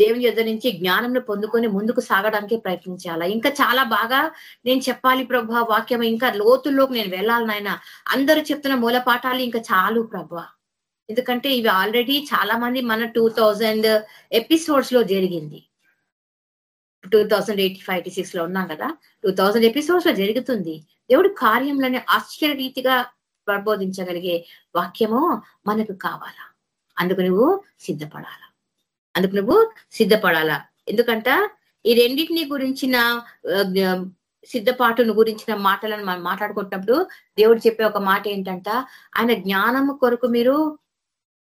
దేవుని యుద్ధ నుంచి జ్ఞానంను పొందుకొని ముందుకు సాగడానికి ప్రయత్నించాలా? ఇంకా చాలా బాగా నేను చెప్పాలి ప్రభా వాక్యం ఇంకా లోతుల్లోకి నేను వెళ్ళాలి నాయన. అందరూ చెప్తున్న మూల పాఠాలు ఇంకా చాలు ప్రభా. ఎందుకంటే ఇవి ఆల్రెడీ చాలా మంది మన టూ థౌజండ్ ఎపిసోడ్స్లో జరిగింది. Two thousand eighty five eighty సిక్స్లో ఉన్నాం కదా. టూ థౌజండ్ ఎపిసోడ్స్లో జరుగుతుంది. దేవుడు కార్యంలోనే ఆశ్చర్య రీతిగా ప్రబోధించగలిగే వాక్యము మనకు కావాలా? అందుకు నువ్వు సిద్ధపడాలా? అందుకు నువ్వు సిద్ధపడాలా? ఎందుకంట ఈ రెండింటిని గురించిన సిద్ధపాటును గురించిన మాటలను మనం మాట్లాడుకుంటున్నప్పుడు దేవుడు చెప్పే ఒక మాట ఏంటంట ఆయన జ్ఞానము కొరకు మీరు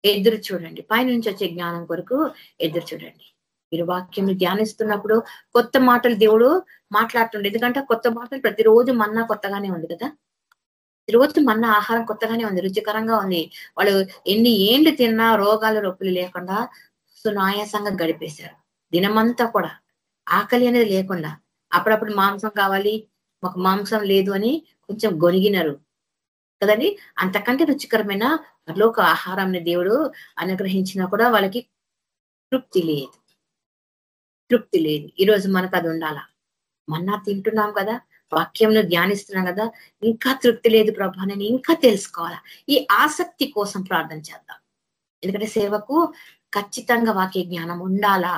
ఎదురు చూడండి. పైనుంచి వచ్చే జ్ఞానం కొరకు ఎదురు చూడండి. మీరు వాక్యం ధ్యానిస్తున్నప్పుడు కొత్త మాటలు దేవుడు మాట్లాడుతుండే. ఎందుకంటే కొత్త మాటలు ప్రతిరోజు మన్నా కొత్తగానే ఉంది కదా? ప్రతిరోజు మన్నా ఆహారం కొత్తగానే ఉంది రుచికరంగా ఉంది. వాళ్ళు ఎన్ని ఏండ్లు తిన్నా రోగాలు రొప్పులు లేకుండా సునాయాసంగా గడిపేశారు. దినమంతా కూడా ఆకలి అనేది లేకుండా అప్పుడప్పుడు మాంసం కావాలి మాకు మాంసం లేదు అని కొంచెం గొనిగినారు. కదండి? అంతకంటే రుచికరమైన పరలోక ఆహారాన్ని దేవుడు అనుగ్రహించినా కూడా వాళ్ళకి తృప్తి లేదు. తృప్తి లేదు. ఈరోజు మనకు అది ఉండాలా? మన్నా తింటున్నాం కదా వాక్యంను ధ్యానిస్తున్నాం కదా ఇంకా తృప్తి లేదు ప్రభా నేను ఇంకా తెలుసుకోవాలా? ఈ ఆసక్తి కోసం ప్రార్థన చేద్దాం. ఎందుకంటే సేవకు ఖచ్చితంగా వాక్య జ్ఞానం ఉండాలా?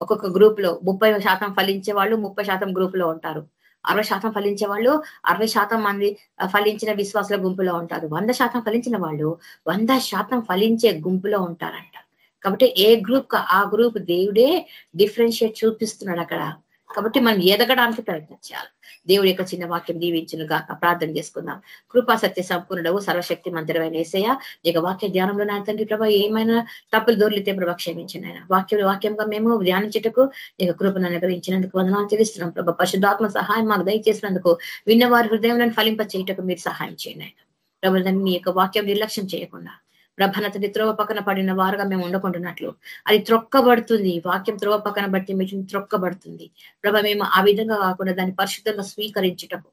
ఒక్కొక్క గ్రూప్లో ముప్పై శాతం ఫలించే వాళ్ళు ముప్పై శాతం గ్రూప్లో ఉంటారు. అరవై శాతం ఫలించే వాళ్ళు అరవై శాతం మంది ఫలించిన విశ్వాసుల గుంపులో ఉంటారు. వంద శాతం ఫలించిన వాళ్ళు వంద శాతం ఫలించే గుంపులో ఉంటారంట. కాబట్టి ఏ గ్రూప్ ఆ గ్రూప్ దేవుడే డిఫరెన్షియేట్ చూపిస్తున్నాడు అక్కడ. కాబట్టి మనం ఎదగడానికి ప్రయత్నించాలి దేవుడి యొక్క చిన్న వాక్యం దీవించును గాక. ప్రార్థన చేసుకుందాం. కృపా సత్య సంపూర్ణుడవు సర్వశక్తి మంత్రమైన ఏసయ్య. ఇక వాక్య ధ్యానంలో నా తండ్రి ప్రభా ఏమైనా తప్పులు దొర్లితే ప్రభా క్షమించిన ఆయన వాక్యం వాక్యంగా మేము ధ్యానించటకు ఇక కృపను అనుగ్రహించినందుకు వందనాలు తెలుస్తున్నాం ప్రభా. పరిశుద్ధాత్మ సహాయం మాకు దయచేసినందుకు విన్నవారి హృదయంలో ఫలింప చేయటకు మీరు సహాయం చేయండి ఆయన ప్రభు దాన్ని మీ యొక్క వాక్యం నిర్లక్ష్యం చేయకుండా ప్రభన తండ్రి త్రోవ పక్కన పడిన వారుగా మేము ఉండకుంటున్నట్లు అది త్రొక్కబడుతుంది. వాక్యం త్రోవ పక్కన బట్టి మీరు త్రొక్కబడుతుంది. ప్రభ మేము ఆ విధంగా కాకుండా దాన్ని పరిశుద్ధంగా స్వీకరించుటకు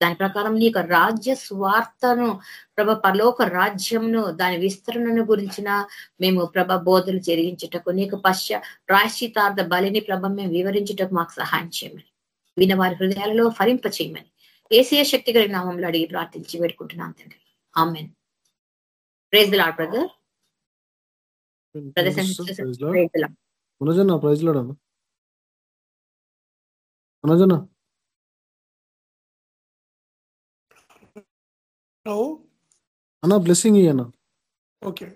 దాని ప్రకారం నీ యొక్క రాజ్య స్వార్థను ప్రభ పరలోక రాజ్యంను దాని విస్తరణను గురించిన మేము ప్రభ బోధలు జరిగించుటకు నీకు పశ్చ ప్రాశ్చితార్థ బలిని ప్రభ మేము వివరించుటకు మాకు సహాయం చేయమని. విన వారి హృదయాలలో ఫలింప చేయమని ఏసీయ శక్తి కలిగిన నామంలో అడిగి ప్రార్థించి వేడుకుంటున్నాం తండ్రి. Amen. Praise the lord brother brothers and sisters praise. Praise the lord మనోజన్న praise lord అన్న. అన్న బ్లెస్సింగ్ ఇయ్యన్న ఓకే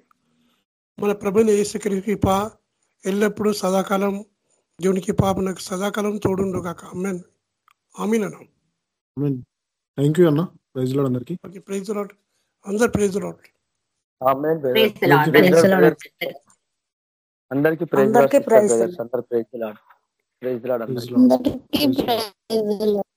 మన ప్రభుని యేసుక్రీ కృప ఎల్లప్పుడూ సదాకాలం దేవునికి పాప నాకు సదాకాలం తోడుండు కాక అమ్మాన్ ఆమీన్ అన్న. థ్యాంక్ యూ అన్న. ప్రైజ్ లాడ్ అందరికి. ఓకే ప్రైజ్ లాట్ అందరు praise lord amen brother. Praise the lord Praise Praise the the Lord, Lord. brother. అందరికి ప్రైజ్ అందరికీ praise the అందరు praise lord praise lord praise అందరికి లాడ్ అందరికీ ప్రైజ్